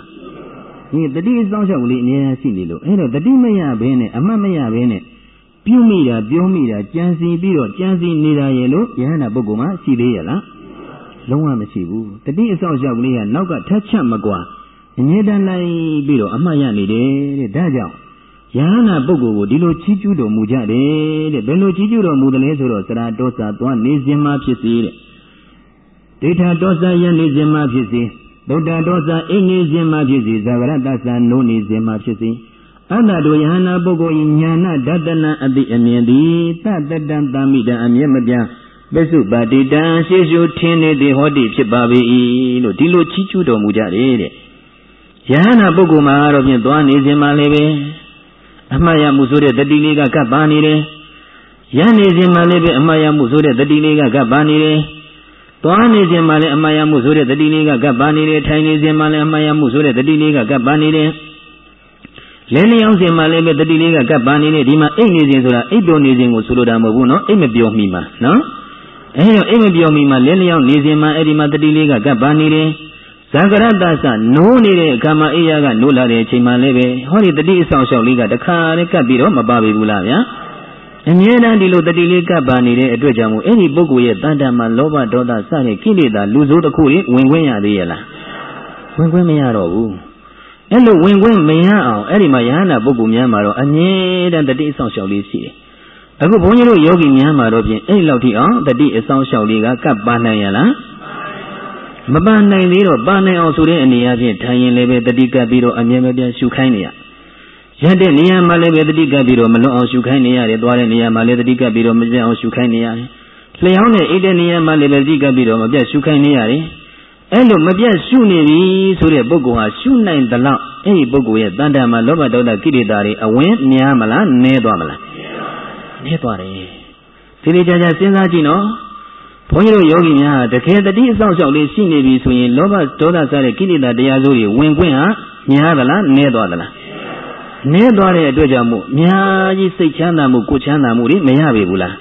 ဒီတတိအဆောင်လျှောက်ကလေးအများကြီးရှိနေလို့အဲ့တော့တတိမရဘဲနဲ့အမှတ်မရဘဲနဲ့ပြုမိတာပြောမိတာကြံစီပြီးတော့ကြံစီနေတာရဲ့လို့ယဟနာပုဂ္ဂိုလ်မှာရှိသေးရလားလုံးဝမရှိဘူးတတိအဆောင်လျှောက်ကလေးကနောက်ကထက်ချက်မကွာအငြင်းတန်းလိုက်ပြီးတော့အမှတ်ရနေတယ်တဲ့ဒါကြောင့် ယဟနာပုဂ္ဂိုလ်ကိုဒီလိုချီးကျူးတော်မူကြတယ်တဲ့ဘယ်လိုချီးကျူးတော်မူတယ်လဲဆိုတော့သရတောစာသွားနေစဉ်မှာဖြစ်စေတဲ့ဒိဋ္ဌတောစယနေခြင်းမှဖြစ်စေဗုဒ္ဓတောစအိနေခြင်းမှဖြစ်စေဇဂရတသနိုးနေခြင်းမှဖြစ်စေအတ္တတို့ယဟနာပုဂ္ဂိုလ်ဤညာနာဒတနာအတိအမြင်သည်တတတံတာမိတံအမြဲမပြတ်ပစ္စုပါတိတံရှေရှုထင်းနေသည်ဟောတိဖြစ်ပါ၏လို့ဒီလိုချီးကျူးတော်မူကြတယ်တဲ့ယဟနာပုဂ္ဂိုလ်မှာတော့ဖြင့်သွားနေခြင်းမှလည်းပဲ အမှတ်ရမှုဆိုတဲ့တတိလေးကကပ်ပါနေတယ်ရနေခြင်းမှလည်းပဲအမှတ်ရမှုဆိုတဲ့တတိလေးကကပ်ပါနေတယ်သွားနေခြင်းမှလည်းအမှတ်ရမှုဆိုတဲ့တတိလေးကကပ်ပါနေတယ်ထိုင်နေခြင်းမှလည်းအမှတ်ရမှုဆိုတဲ့တတိလေးကကပ်ပါနေတယ်လဲလျောင်းခြင်းမှလည်းပဲတတိလေးကကပ်ပါနေတယ်ဒီမှာအိတ်နေခြင်းဆိုတာအိတ်ပြောနေခြင်းကိုဆိုလိုတာမဟုတ်ဘူးနော်အိတ်မပြောမိမှာနော်အဲဒါအိမ်မပြောမိမှလဲလျောင်းနေစဉ်မှာအဲ့ဒီမှာတတိလေးကကပ်ပါနေတယ် ဇာကရတ္တသနိုးနေတဲ့အခါမှာအိယာကနိုးလာတဲ့အချိန်မှလည်းပဲဟောဒီတတိအဆောင်ရှောက်လေးကတခါလေးကပ်ပြီးတော့မပါပြီဘူးလားဗျာအမြဲတမ်းဒီလိုတတိလေးကပ်ပါနေတဲ့အတွက်ကြောင့်မို့အဲ့ဒီပုဂ္ဂိုလ်ရဲ့တန်တမှာလောဘဒေါသစတဲ့ကိလေသာလူဆိုးတစ်ခုတွေဝင်ခွင့်ရသေးရဲ့လားဝင်ခွင့်မရတော့ဘူးအဲ့လိုဝင်ခွင့်မရအောင်အဲ့ဒီမှာယဟနာပုဂ္ဂိုလ်များမှာတော့အမြဲတမ်းတတိအဆောင်ရှောက်လေးရှိတယ်အခုဘုန်းကြီးတို့ယောဂီများမှာတော့ဖြင့်အဲ့လောက်ထိအောင်တတိအဆောင်လျှောက်လေးကကပ်ပါနိုင်ရလား မပန်းနိုင်သေးတော့ပါနိုင်အောင်ဆိုတဲ့အနေအချင်းထိုင်ရင်လည်းပဲတတိကပ်ပြီးတော့အမြဲမပြတ်ရှုခိုင်းနေရရတဲ့နေရာမှာလည်းပဲတတိကပ်ပြီးတော့မလွတ်အောင်ရှုခိုင်းနေရတယ်သွားတဲ့နေရာမှာလည်းတတိကပ်ပြီးတော့မပြတ်အောင်ရှုခိုင်းနေရတယ်လျှောင်းတဲ့အိတ်တဲ့နေရာမှာလည်းပဲတတိကပ်ပြီးတော့မပြတ်ရှုခိုင်းနေရတယ်အဲ့လိုမပြတ်ရှုနေပြီဆိုတဲ့ပုဂ္ဂိုလ်ဟာရှုနိုင်သလောက်အဲ့ဒီပုဂ္ဂိုလ်ရဲ့တန်တမှာလောဘဒေါသကိလေသာတွေအဝင်များမလားနည်းသွားမလားနည်းသွားတယ်ဒီလေးကြကြစဉ်းစားကြည့်နော် ဘုန်းကြီးတို့ယောဂီများတကယ်တတိအဆောင်ရှောက်လေးရှိနေပြီဆိုရင်လောဘဒေါသစတဲ့ကိလေသာတရားစိုးတွေဝင်ခွင့်ဟာများသလားနည်းသွားသလားနည်းသွားတဲ့အတွက်ကြောင့်မို့အများကြီးစိတ်ချမ်းသာမှုကိုယ်ချမ်းသာမှုတွေမရပေဘူးလား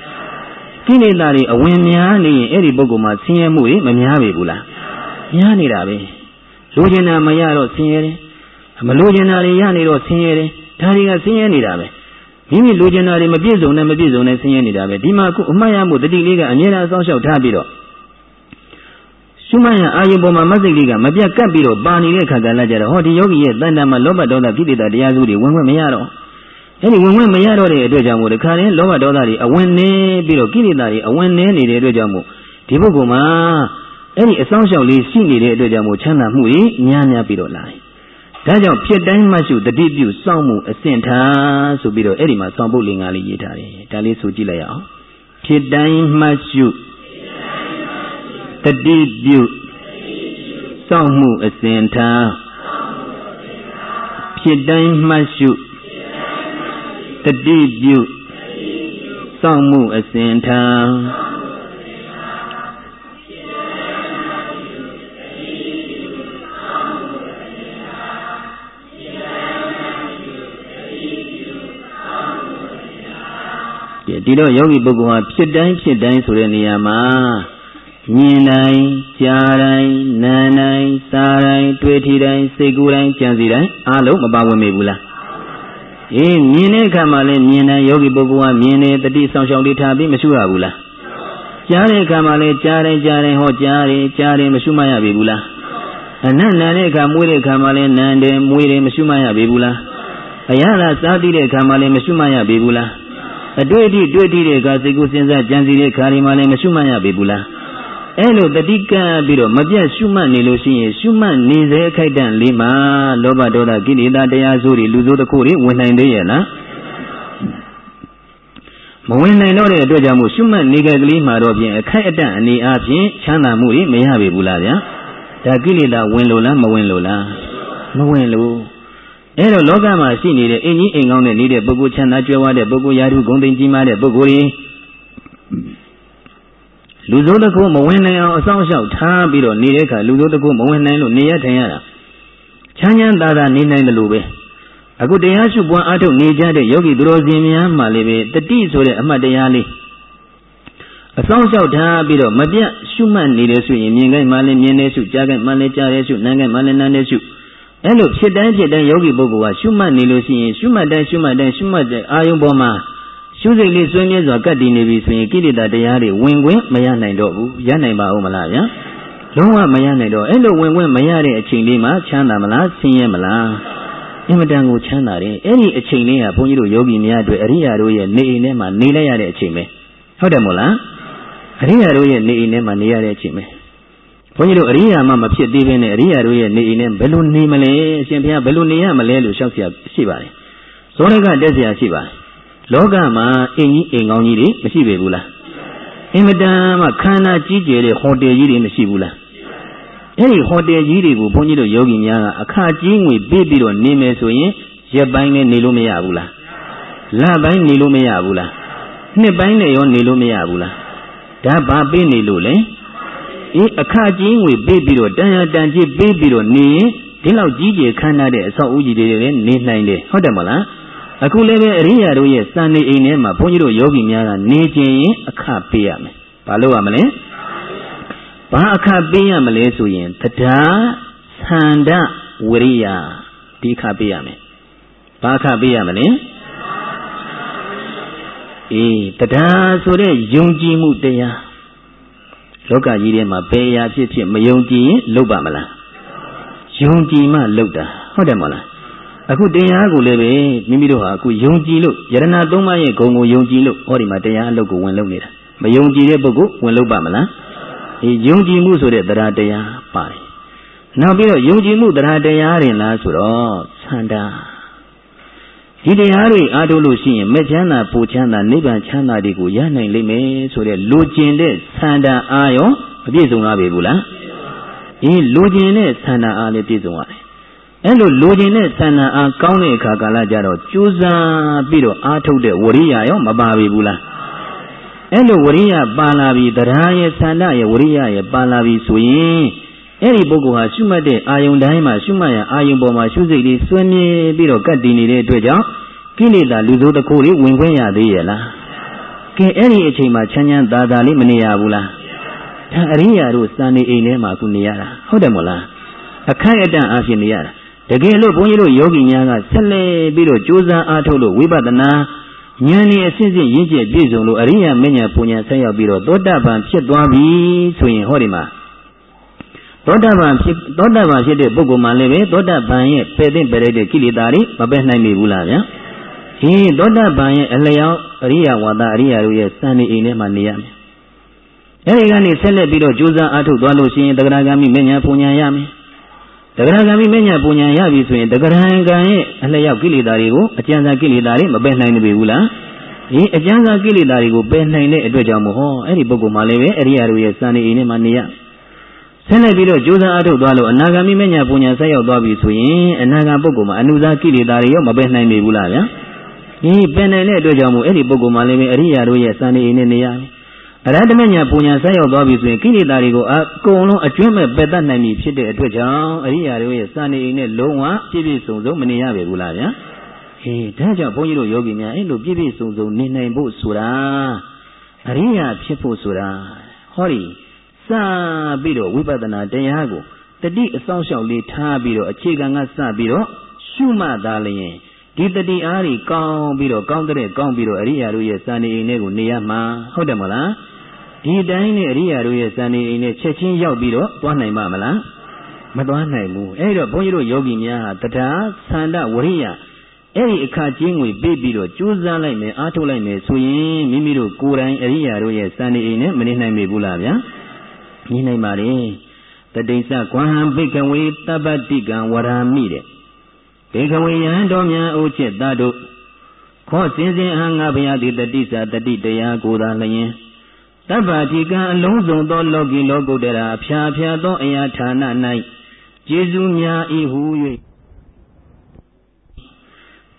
ကိလေသာတွေအဝင်များနေရင်အဲ့ဒီပုဂ္ဂိုလ်မှာဆင်းရဲမှုတွေမများပေဘူးလားများနေတာပဲလိုချင်တာမရတော့ဆင်းရဲတယ်မလိုချင်တာတွေရနေတော့ဆင်းရဲတယ်ဒါတွေကဆင်းရဲနေတာပဲ မိမိလိုချင်တာတွေမပြည့်စုံနဲ့မပြည့်စုံနဲ့ဆင်းရဲနေတာပဲဒီမှာခုအမှတ်ရမှုတတိလေးကအမြဲတမ်းအဆောင်လျှောက်ထားပြီးတော့ရှုမှတ်ရအာယုပေါ်မှာမစိတ်လေးကမပြတ်ကပ်ပြီးတော့ပါနေတဲ့ခါကလည်းကြတော့ဟောဒီယောဂီရဲ့တန်တမှာလောဘဒေါသကိလေသာတရားစုတွေဝင်ဝင်မရတော့အဲ့ဒီဝင်ဝင်မရတော့တဲ့အတွက်ကြောင့်မို့တခါရင်လောဘဒေါသတွေအဝင်နေပြီးတော့ကိလေသာတွေအဝင်နေနေတဲ့အတွက်ကြောင့်မို့ဒီပုဂ္ဂိုလ်မှာအဲ့ဒီအဆောင်လျှောက်လေးရှိနေတဲ့အတွက်ကြောင့်မို့ချမ်းသာမှုကြီးများများပြီးတော့လာတယ် ဒါကြောင့်ဖြစ်တိုင်းမှရှုတတိပြုစောင့်မှုအစဉ်ထားဆိုပြီးတော့အဲ့ဒီမှာစောင့်ဖို့လင်္ကာလေးရေးထားတယ်ဒါလေးဆိုကြည့်လိုက်အောင်ဖြစ်တိုင်းမှရှုတတိပြုစောင့်မှုအစဉ်ထားဖြစ်တိုင်းမှရှုတတိပြုစောင့်မှုအစဉ်ထား ဒီတော့ယောဂီပုဂ္ဂိုလ်ဟာဖြစ်တိုင်းဖြစ်တိုင်းဆိုတဲ့နေရာမှာမြင်တိုင်းကြားတိုင်းနားတိုင်းစားတိုင်းတွေ့ထီတိုင်းစိတ်ကူးတိုင်းကြံစီတိုင်းအားလုံးမပါဝင်မိဘူးလားအေးမြင်တဲ့အခါမှာလည်းမြင်တဲ့ယောဂီပုဂ္ဂိုလ်ကမြင်တယ်တတိဆောင်ရှောင်လေးထားပြီးမရှုရဘူးလားကြားတဲ့အခါမှာလည်းကြားတိုင်းကြားတိုင်းဟောကြားတယ်ကြားတယ်မရှုမရပြီဘူးလားအနတ်နာတဲ့အခါမွေးတဲ့အခါမှာလည်းနန်တယ်မွေးတယ်မရှုမရပြီဘူးလားအရသာစားသိတဲ့အခါမှာလည်းမရှုမရပြီဘူးလား အတွေ့အထိတွေ့ထိတဲ့အခါစိတ်ကူးစဉ်းစားကြံစီတဲ့ခါဒီမှာလည်းမရှုမှတ်ရပြီဘူးလားအဲ့လိုတတိကံပြီးတော့မပြတ်ရှုမှတ်နေလို့ရှိရင်ရှုမှတ်နေစေခိုက်တန့်လေးမှာလောဘဒေါသကိလေသာတရားစိုးတွေလူစိုးတစ်ခုတွေဝင်နိုင်သေးရဲ့လားမဝင်နိုင်တော့တဲ့အတွက်ကြောင့်မို့ရှုမှတ်နေကြကလေးမှာတော့ဖြင့်အခိုက်အတန့်အနေအချင်းချမ်းသာမှုတွေမရပြီဘူးလားဗျာဒါကိလေသာဝင်လို့လားမဝင်လို့လားမဝင်လို့ အဲတော့လောကမှာရှိနေတဲ့အင်ကြီးအိမ်ကောင်းတဲ့နေတဲ့ပုဂ္ဂိုလ်ချမ်းသာကြွယ်ဝတဲ့ပုဂ္ဂိုလ်ယာထုဂုဏ်သိမ်းကြီးမားတဲ့ပုဂ္ဂိုလ်ကြီးလူဆိုးတစ်ခုမဝင်နိုင်အောင်အဆောင်လျှောက်ထားပြီးတော့နေတဲ့အခါလူဆိုးတစ်ခုမဝင်နိုင်လို့နေရထိုင်ရတာချမ်းချမ်းသာသာနေနိုင်တယ်လို့ပဲအခုတရားရှုပွားအားထုတ်နေကြတဲ့ယောဂီသူတော်စင်များမှလည်းပဲတတိဆိုတဲ့အမှတ်တရားလေးအဆောင်လျှောက်ထားပြီးတော့မပြတ်ရှုမှတ်နေတယ်ဆိုရင်မြင်ခိုင်းမှလည်းမြင်နေရှုကြားခိုင်းမှလည်းကြားရဲရှုနားခိုင်းမှလည်းနားနေရှု အဲ့လိုဖြစ်တိုင်းဖြစ်တိုင်းယောဂီပုဂ္ဂိုလ်ကရှုမှတ်နေလို့ရှိရင်ရှုမှတ်တိုင်းရှုမှတ်တိုင်းရှုမှတ်တဲ့အာယုံပေါ်မှာရှုစိတ်လေးစွန့်မြဲစွာကတ်တည်နေပြီဆိုရင်ကိလေသာတရားတွေဝင်ခွင့်မရနိုင်တော့ဘူးရနိုင်ပါဦးမလားဗျာလုံးဝမရနိုင်တော့အဲ့လိုဝင်ခွင့်မရတဲ့အချိန်လေးမှာချမ်းသာမလားဆင်းရဲမလားအင်မတန်ကိုချမ်းသာတယ်အဲ့ဒီအချိန်လေးဟာဘုန်းကြီးတို့ယောဂီများအတွက်အရိယာတို့ရဲ့နေအိမ်ထဲမှာနေလိုက်ရတဲ့အချိန်ပဲဟုတ်တယ်မို့လားအရိယာတို့ရဲ့နေအိမ်ထဲမှာနေရတဲ့အချိန်ပဲ ဘုန်းကြီးတို့အရိယာမှမဖြစ်သေးဘဲနဲ့အရိယာတို့ရဲ့နေအိမ်နဲ့ဘယ်လိုနေမလဲအရှင်ဘုရားဘယ်လိုနေရမလဲလို့ရှောက်เสียရှိပါတယ်ဇောရကတက်เสียရှိပါတယ်လောကမှာအိမ်ကြီးအိမ်ကောင်းကြီးတွေမရှိပေဘူးလားအင်မတန်မှခန္ဓာကြီးကျယ်တဲ့ဟိုတယ်ကြီးတွေမရှိဘူးလားအဲ့ဒီဟိုတယ်ကြီးတွေကိုဘုန်းကြီးတို့ယောဂီများကအခကြီးငွေပေးပြီးတော့နေမယ်ဆိုရင်ရက်ပိုင်းနဲ့နေလို့မရဘူးလားလပိုင်းနေလို့မရဘူးလားနှစ်ပိုင်းနဲ့ရောနေလို့မရဘူးလားဒါဘာပေးနေလို့လဲ အေးအခကြီးငွေပေးပြီးတော့တန်ရတန်ကြီးပေးပြီးတော့နေရင်ဒီလောက်ကြီးကျယ်ခမ်းနားတဲ့အဆောက်အဦကြီးတွေလည်းနေနိုင်တယ်ဟုတ်တယ်မလားအခုလည်းပဲအရိယာတို့ရဲ့စံနေအိမ်ထဲမှာဘုန်းကြီးတို့ယောဂီများကနေခြင်းရင်အခပေးရမယ်ဘာလို့ရမလဲဘာအခပေးရမလဲဆိုရင်တရားသန္ဓဝရိယဒီအခပေးရမယ်ဘာအခပေးရမလဲအေးတရားဆိုတဲ့ယုံကြည်မှုတရား လောကကြီးထဲမှာဘယ်ရာဖြစ်ဖြစ်မယုံကြည်ရင်လုပ်ပါမလားယုံကြည်မှလုပ်တာဟုတ်တယ်မဟုတ်လားအခုတရားကိုလည်းပဲမိမိတို့ဟာအခုယုံကြည်လို့ယရဏသုံးပါးရဲ့ဂုံကိုယုံကြည်လို့ဟောဒီမှာတရားအလုပ်ကိုဝင်လုပ်နေတာမယုံကြည်တဲ့ပုဂ္ဂိုလ်ဝင်လုပ်ပါမလားဒီယုံကြည်မှုဆိုတဲ့တရားတရားပါတယ်နောက်ပြီးတော့ယုံကြည်မှုတရားတရားရင်လားဆိုတော့သန္တာ ဒီတရားတွေအားထုတ်လို့ရှိရင်မချမ်းသာပူချမ်းသာနိဗ္ဗာန်ချမ်းသာတွေကိုရနိုင်လိမ့်မယ်ဆိုတဲ့လိုချင်တဲ့သန္တာအာရောမပြည့်စုံရပေဘူးလားဒီလိုချင်တဲ့သန္တာအားလည်းပြည့်စုံရတယ်အဲ့လိုလိုချင်တဲ့သန္တာအားကောင်းတဲ့အခါကာလကြတော့ကြိုးစားပြီးတော့အားထုတ်တဲ့ဝရိယရောမပါပေဘူးလားအဲ့လိုဝရိယပါလာပြီတရားရဲ့သန္တာရဲ့ဝရိယရဲ့ပါလာပြီဆိုရင် အဲ့ဒီပုဂ္ဂိုလ်ဟာရှုမှတ်တဲ့အာယုန်တိုင်းမှာရှုမှတ်ရအာယုန်ပေါ်မှာရှုစိတ်လေးစွဲမြဲပြီးတော့ကတ်တည်နေတဲ့အတွက်ကြောင့်ကိလေသာလူစိုးတစ်ခုလေးဝင်ခွင့်ရသေးရဲ့လားကဲအဲ့ဒီအချိန်မှာချမ်းချမ်းသာသာလေးမနေရဘူးလားဒါအရိယာတို့စံနေအိမ်ထဲမှာခုနေရတာဟုတ်တယ်မို့လားအခိုက်အတန့်အားဖြင့်နေရတာတကယ်လို့ဘုန်းကြီးတို့ယောဂီများကဆက်လက်ပြီးတော့ကြိုးစားအားထုတ်လို့ဝိပဿနာဉာဏ်နဲ့အစစ်စစ်ရင့်ကျက်ပြည့်စုံလို့အရိယာမဉ္ဇဉ်ပူဉ္ဇဉ်ဆက်ရောက်ပြီးတော့သောတာပန်ဖြစ်သွားပြီဆိုရင်ဟောဒီမှာ သောတာပန်ဖြစ်သောတာပန်ဖြစ်တဲ့ပုဂ္ဂိုလ်မှလည်းပဲသောတာပန်ရဲ့ပယ်သိမ့်ပယ်လိုက်တဲ့ကိလေသာတွေမပယ်နိုင်မိဘူးလားဗျာ။ဒီသောတာပန်ရဲ့အလျောက်အရိယဝါဒအရိယတို့ရဲ့စံနေအိမ်ထဲမှာနေရမယ်။အဲဒီကနေဆက်လက်ပြီးတော့ကြိုးစားအားထုတ်သွားလို့ရှိရင်တဂရဂံမိမဉ္ဇဏ်ပူညာရမယ်။တဂရဂံမိမဉ္ဇဏ်ပူညာရပြီဆိုရင်တဂရဟံကံရဲ့အလျောက်ကိလေသာတွေကိုအကျဉ်းစားကိလေသာတွေမပယ်နိုင်ပြီဘူးလား။ဒီအကျဉ်းစားကိလေသာတွေကိုပယ်နိုင်တဲ့အတွက်ကြောင့်မဟုတ်အဲ့ဒီပုဂ္ဂိုလ်မှလည်းပဲအရိယတို့ရဲ့စံနေအိမ်ထဲမှာနေရမယ် ဆက်လက်ပြီးတော့ကြိုးစားအားထုတ်သွားလို့အနာဂามိမဉ္ဇဉ်ပူဉ္ဇဉ်ဆက်ရောက်သွားပြီဆိုရင်အနာဂံပုဂ္ဂိုလ်မှာအနုစားကိလေသာတွေရောမပယ်နိုင်ပြီဘူးလားဗျာဒီပင်နိုင်တဲ့အတွက်ကြောင့်မို့အဲ့ဒီပုဂ္ဂိုလ်မှလည်းပဲအရိယာတို့ရဲ့စံနေအိမ်နဲ့နေရမယ်အရဟတမညာပူညာဆက်ရောက်သွားပြီဆိုရင်ကိလေသာတွေကိုအကုန်လုံးအကျွမ်းမဲ့ပယ်တတ်နိုင်ပြီဖြစ်တဲ့အတွက်ကြောင့်အရိယာတို့ရဲ့စာနေအိမ်နဲ့လုံးဝပြည့်ပြည့်စုံစုံမနေရပဲဘူးလားဗျာဟေးဒါကြောင့်ဘုန်းကြီးတို့ယောဂီများအဲ့လိုပြည့်ပြည့်စုံစုံနေနိုင်ဖို့ဆိုတာအရိယာဖြစ်ဖို့ဆိုတာဟောဒီ စပြီးတော့ဝိပဿနာတရားကိုတတိအဆောင်လျှောက်လေးထားပြီးတော့အခြေခံကစပြီးတော့ရှုမှတ်သားလျင်ဒီတတိအားကြီးကောင်းပြီးတော့ကောင်းတဲ့ကောင်းပြီးတော့အရိယာတို့ရဲ့စာနေအိမ်တွေကိုနေရမှာဟုတ်တယ်မလားဒီတိုင်းနဲ့အရိယာတို့ရဲ့ဇန်နေအိမ်နဲ့ချက်ချင်းရောက်ပြီးတော့သွားနိုင်မှာမလားမသွားနိုင်ဘူးအဲ့တော့ဘုန်းကြီးတို့ယောဂီများဟာတရားသန္တဝရိယအဲ့ဒီအခါချင်းငွေပေးပြီးတော့ကြိုးစားလိုက်မယ်အားထုတ်လိုက်မယ်ဆိုရင်မိမိတို့ကိုယ်တိုင်အရိယာတို့ရဲ့ဇန်နေအိမ်နဲ့မနေနိုင်ပြီဘူးလားဗျာ နေနိုင်ပါလေတတိစ္ဆကွမ်ဟံဘိကဝေတပ္ပတိကံဝရာမိတဲ့ဘေကဝေယံတော်များအိုးချက်သားတို့ခောစင်စင်အငါဘုရားတိတတိစ္ဆတတိတရားကိုသာလျင်တပ္ပတိကံအလုံးစုံသောလောကီလောကုတ္တရာဖြာဖြာသောအရာဌာန၌ကျေးဇူးများ၏ဟု၍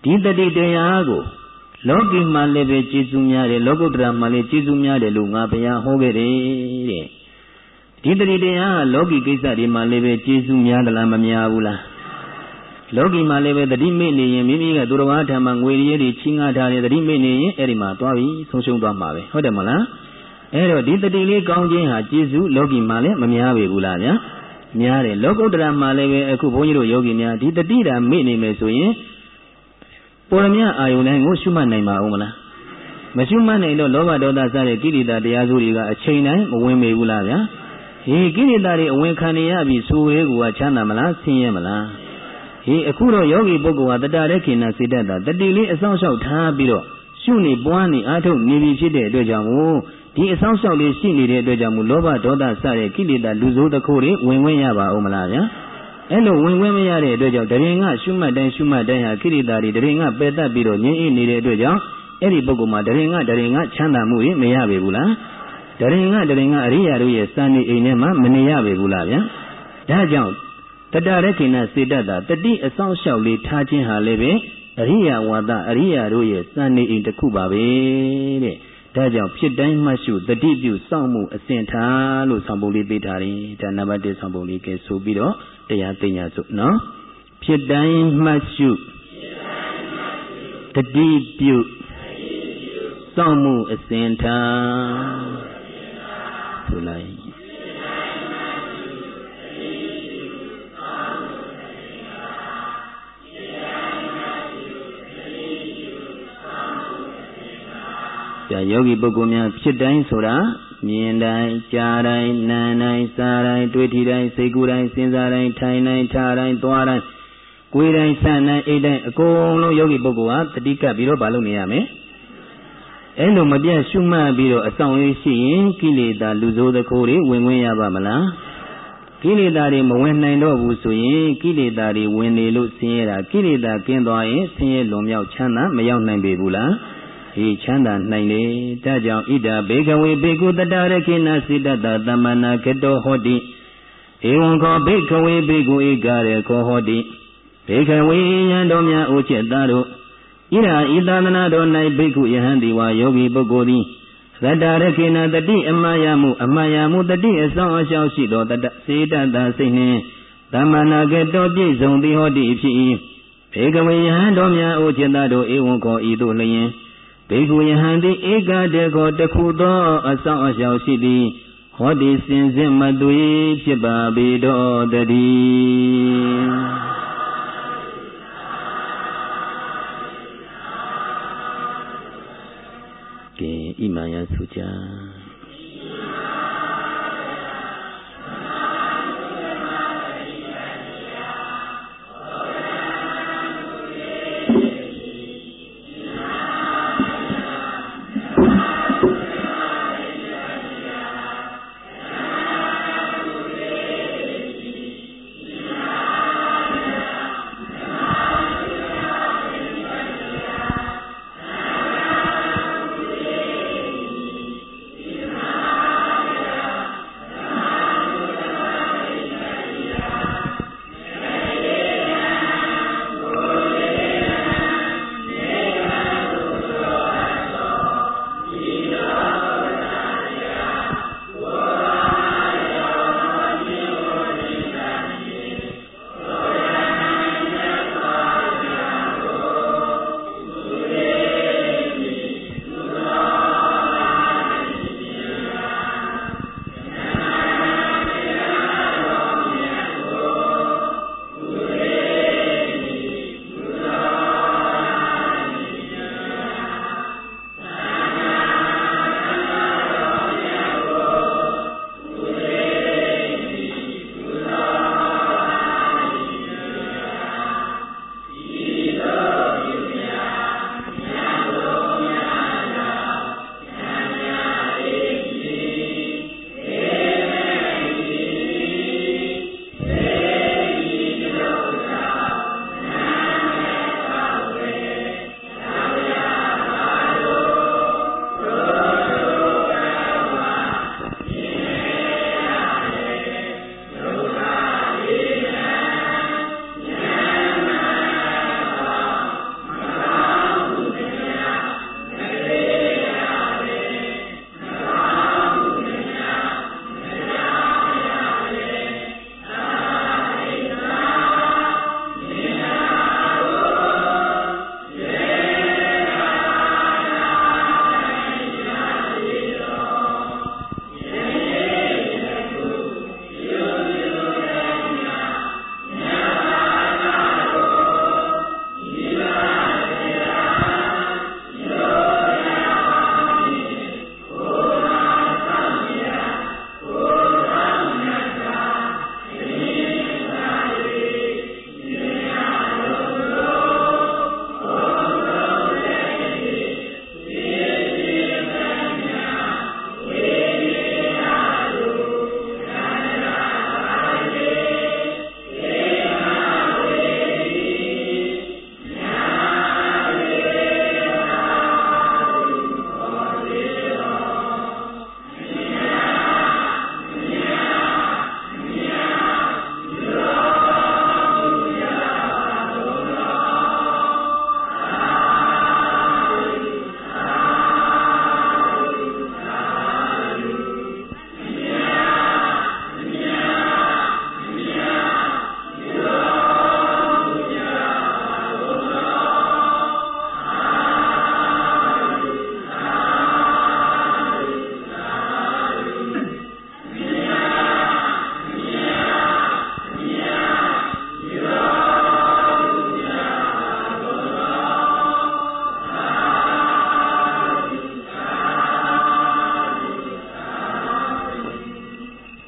ဒီတတိတရားကိုလောကီမှာလည်းပဲကျေးဇူးများတယ်လောကုတ္တရာမှာလည်းကျေးဇူးများတယ်လို့ငါဘုရားဟောခဲ့တယ်တဲ့ ဒီတတိတရားကလောကီကိစ္စတွေမှာလည်းပဲကျေးဇူးများသလားမများဘူးလားလောကီမှာလည်းပဲတတိမိနေရင်မိမိကသူတော်ဘာထံမှာငွေရည်တွေချင်းငါထားတယ်တတိမိနေရင်အဲ့ဒီမှာသွားပြီးဆုံးရှုံးသွားမှာပဲဟုတ်တယ်မလားအဲ့တော့ဒီတတိလေးကောင်းခြင်းဟာကျေစုလောကီမှာလည်းမများပေဘူးလားဗျာများတယ်လောကုတ္တရာမှာလည်းပဲအခုဘုန်းကြီးတို့ယောဂီများဒီတတိတာမေ့နေမယ်ဆိုရင်ပေါ်ရမြအာယုန်တိုင်းကိုရှုမှတ်နိုင်ပါဦးမလားမရှုမှတ်နိုင်တော့လောဘဒေါသစတဲ့ကိလေသာတရားစုတွေကအချိန်တိုင်းမဝင်ပေဘူးလားဗျာ ဟေးကိလေသာတွေအဝင်ခံနေရပြီဆိုရဲကူကချမ်းသာမလားဆင်းရဲမလားဟေးအခုတော့ယောဂီပုဂ္ဂိုလ်ဟာတတရဲခင်နာစေတတ်တာတတိလေးအဆောင်လျှောက်ထားပြီးတော့ရှုနေပွားနေအားထုတ်နေပြီဖြစ်တဲ့အတွက်ကြောင့်ဒီအဆောင်လျှောက်လေးရှိနေတဲ့အတွက်ကြောင့်မူလောဘဒေါသစတဲ့ကိလေသာလူဆိုးတခိုးတွေဝင်ဝင်ရပါဦးမလားဗျာအဲ့လိုဝင်ဝင်မရတဲ့အတွက်ကြောင့်တရင်ကရှုမှတ်တိုင်းရှုမှတ်တိုင်းဟာကိလေသာတွေတရင်ကပယ်တတ်ပြီးတော့ငြင်းအိနေတဲ့အတွက်ကြောင့်အဲ့ဒီပုဂ္ဂိုလ်မှာတရင်ကတရင်ကချမ်းသာမှုတွေမရပေဘူးလား တရင်ကတရင်ကအရိယာတို့ရဲ့စံနေအိမ်ထဲမှာမနေရပေဘူးလားဗျာဒါကြောင့်တတရခိဏစေတတ်တာတတိအဆောင်လျှောက်လေးထားခြင်းဟာလည်းပဲအရိယာဝါဒအရိယာတို့ရဲ့စံနေအိမ်တစ်ခုပါပဲတဲ့ဒါကြောင့်ဖြစ်တိုင်းမှတ်ရှုတတိပြုစောင့်မှုအစဉ်ထားလို့ဆောင်ပုံလေးပေးထားတယ်ဒါနံပါတ်1ဆောင်ပုံလေးကဲဆိုပြီးတော့တရားသိညာစို့နော်ဖြစ်တိုင်းမှတ်ရှုတတိပြုစောင့်မှုအစဉ်ထား ဆိုလိုက်ကြာယောဂီပုဂ္ဂိုလ်များဖြစ်တိုင်းဆိုတာမြင်တိုင်းကြားတိုင်းနားတိုင်းစားတိုင်းတွေ့ထိတိုင်းစိတ်ကူးတိုင်းစဉ်းစားတိုင်းထိုင်တိုင်းထားတိုင်းသွားတိုင်းကိုယ်တိုင်းဆန့်တိုင်းအိတ်တိုင်းအကုန်လုံးယောဂီပုဂ္ဂိုလ်ဟာတတိကပ်ပြီးတော့မလုပ်နေရမယ် အဲ့လိုမပြတ်ရှုမှတ်ပြီးတော့အဆောင်ရေးရှိရင်ကိလေသာလူဆိုးသခိုးတွေဝင်ဝင်ရပါမလားကိလေသာတွေမဝင်နိုင်တော့ဘူးဆိုရင်ကိလေသာတွေဝင်နေလို့ဆင်းရဲတာကိလေသာကင်းသွားရင်ဆင်းရဲလွန်မြောက်ချမ်းသာမရောက်နိုင်ပေဘူးလားအေးချမ်းသာနိုင်လေဒါကြောင့်ဣဒဘေကဝေဘေကုတတရခိနာစိတတသမ္မနာကတောဟောတိဧဝံခောဘေကဝေဘေကုဧကရေခောဟောတိဘေကဝေယံတော်များအိုချက်သားတို့ ဣရာဤသာသနာတော်၌ဘေကုယဟန်တိဝါယောဂီပုဂ္ဂိုလ်သည်သတ္တရခိနာတတိအမှားရမှုအမှားရမှုတတိအဆောင်အရှောက်ရှိသောတတစေတတစိတ်နှင့်သမ္မနာကတောပြည့်စုံသည်ဟောတိဖြစ်၏ဘေကဝေယဟန်တော်များအိုချက်သားတို့ဧဝံခောဤသို့လျင်ဘေကုယဟန်တိဧကတေခောတခုသောအဆောင်အရှောက်ရှိသည်ဟောဒီစင်စစ်မသွေဖြစ်ပါပေတော်တည်း ကဲဣမယသုကြ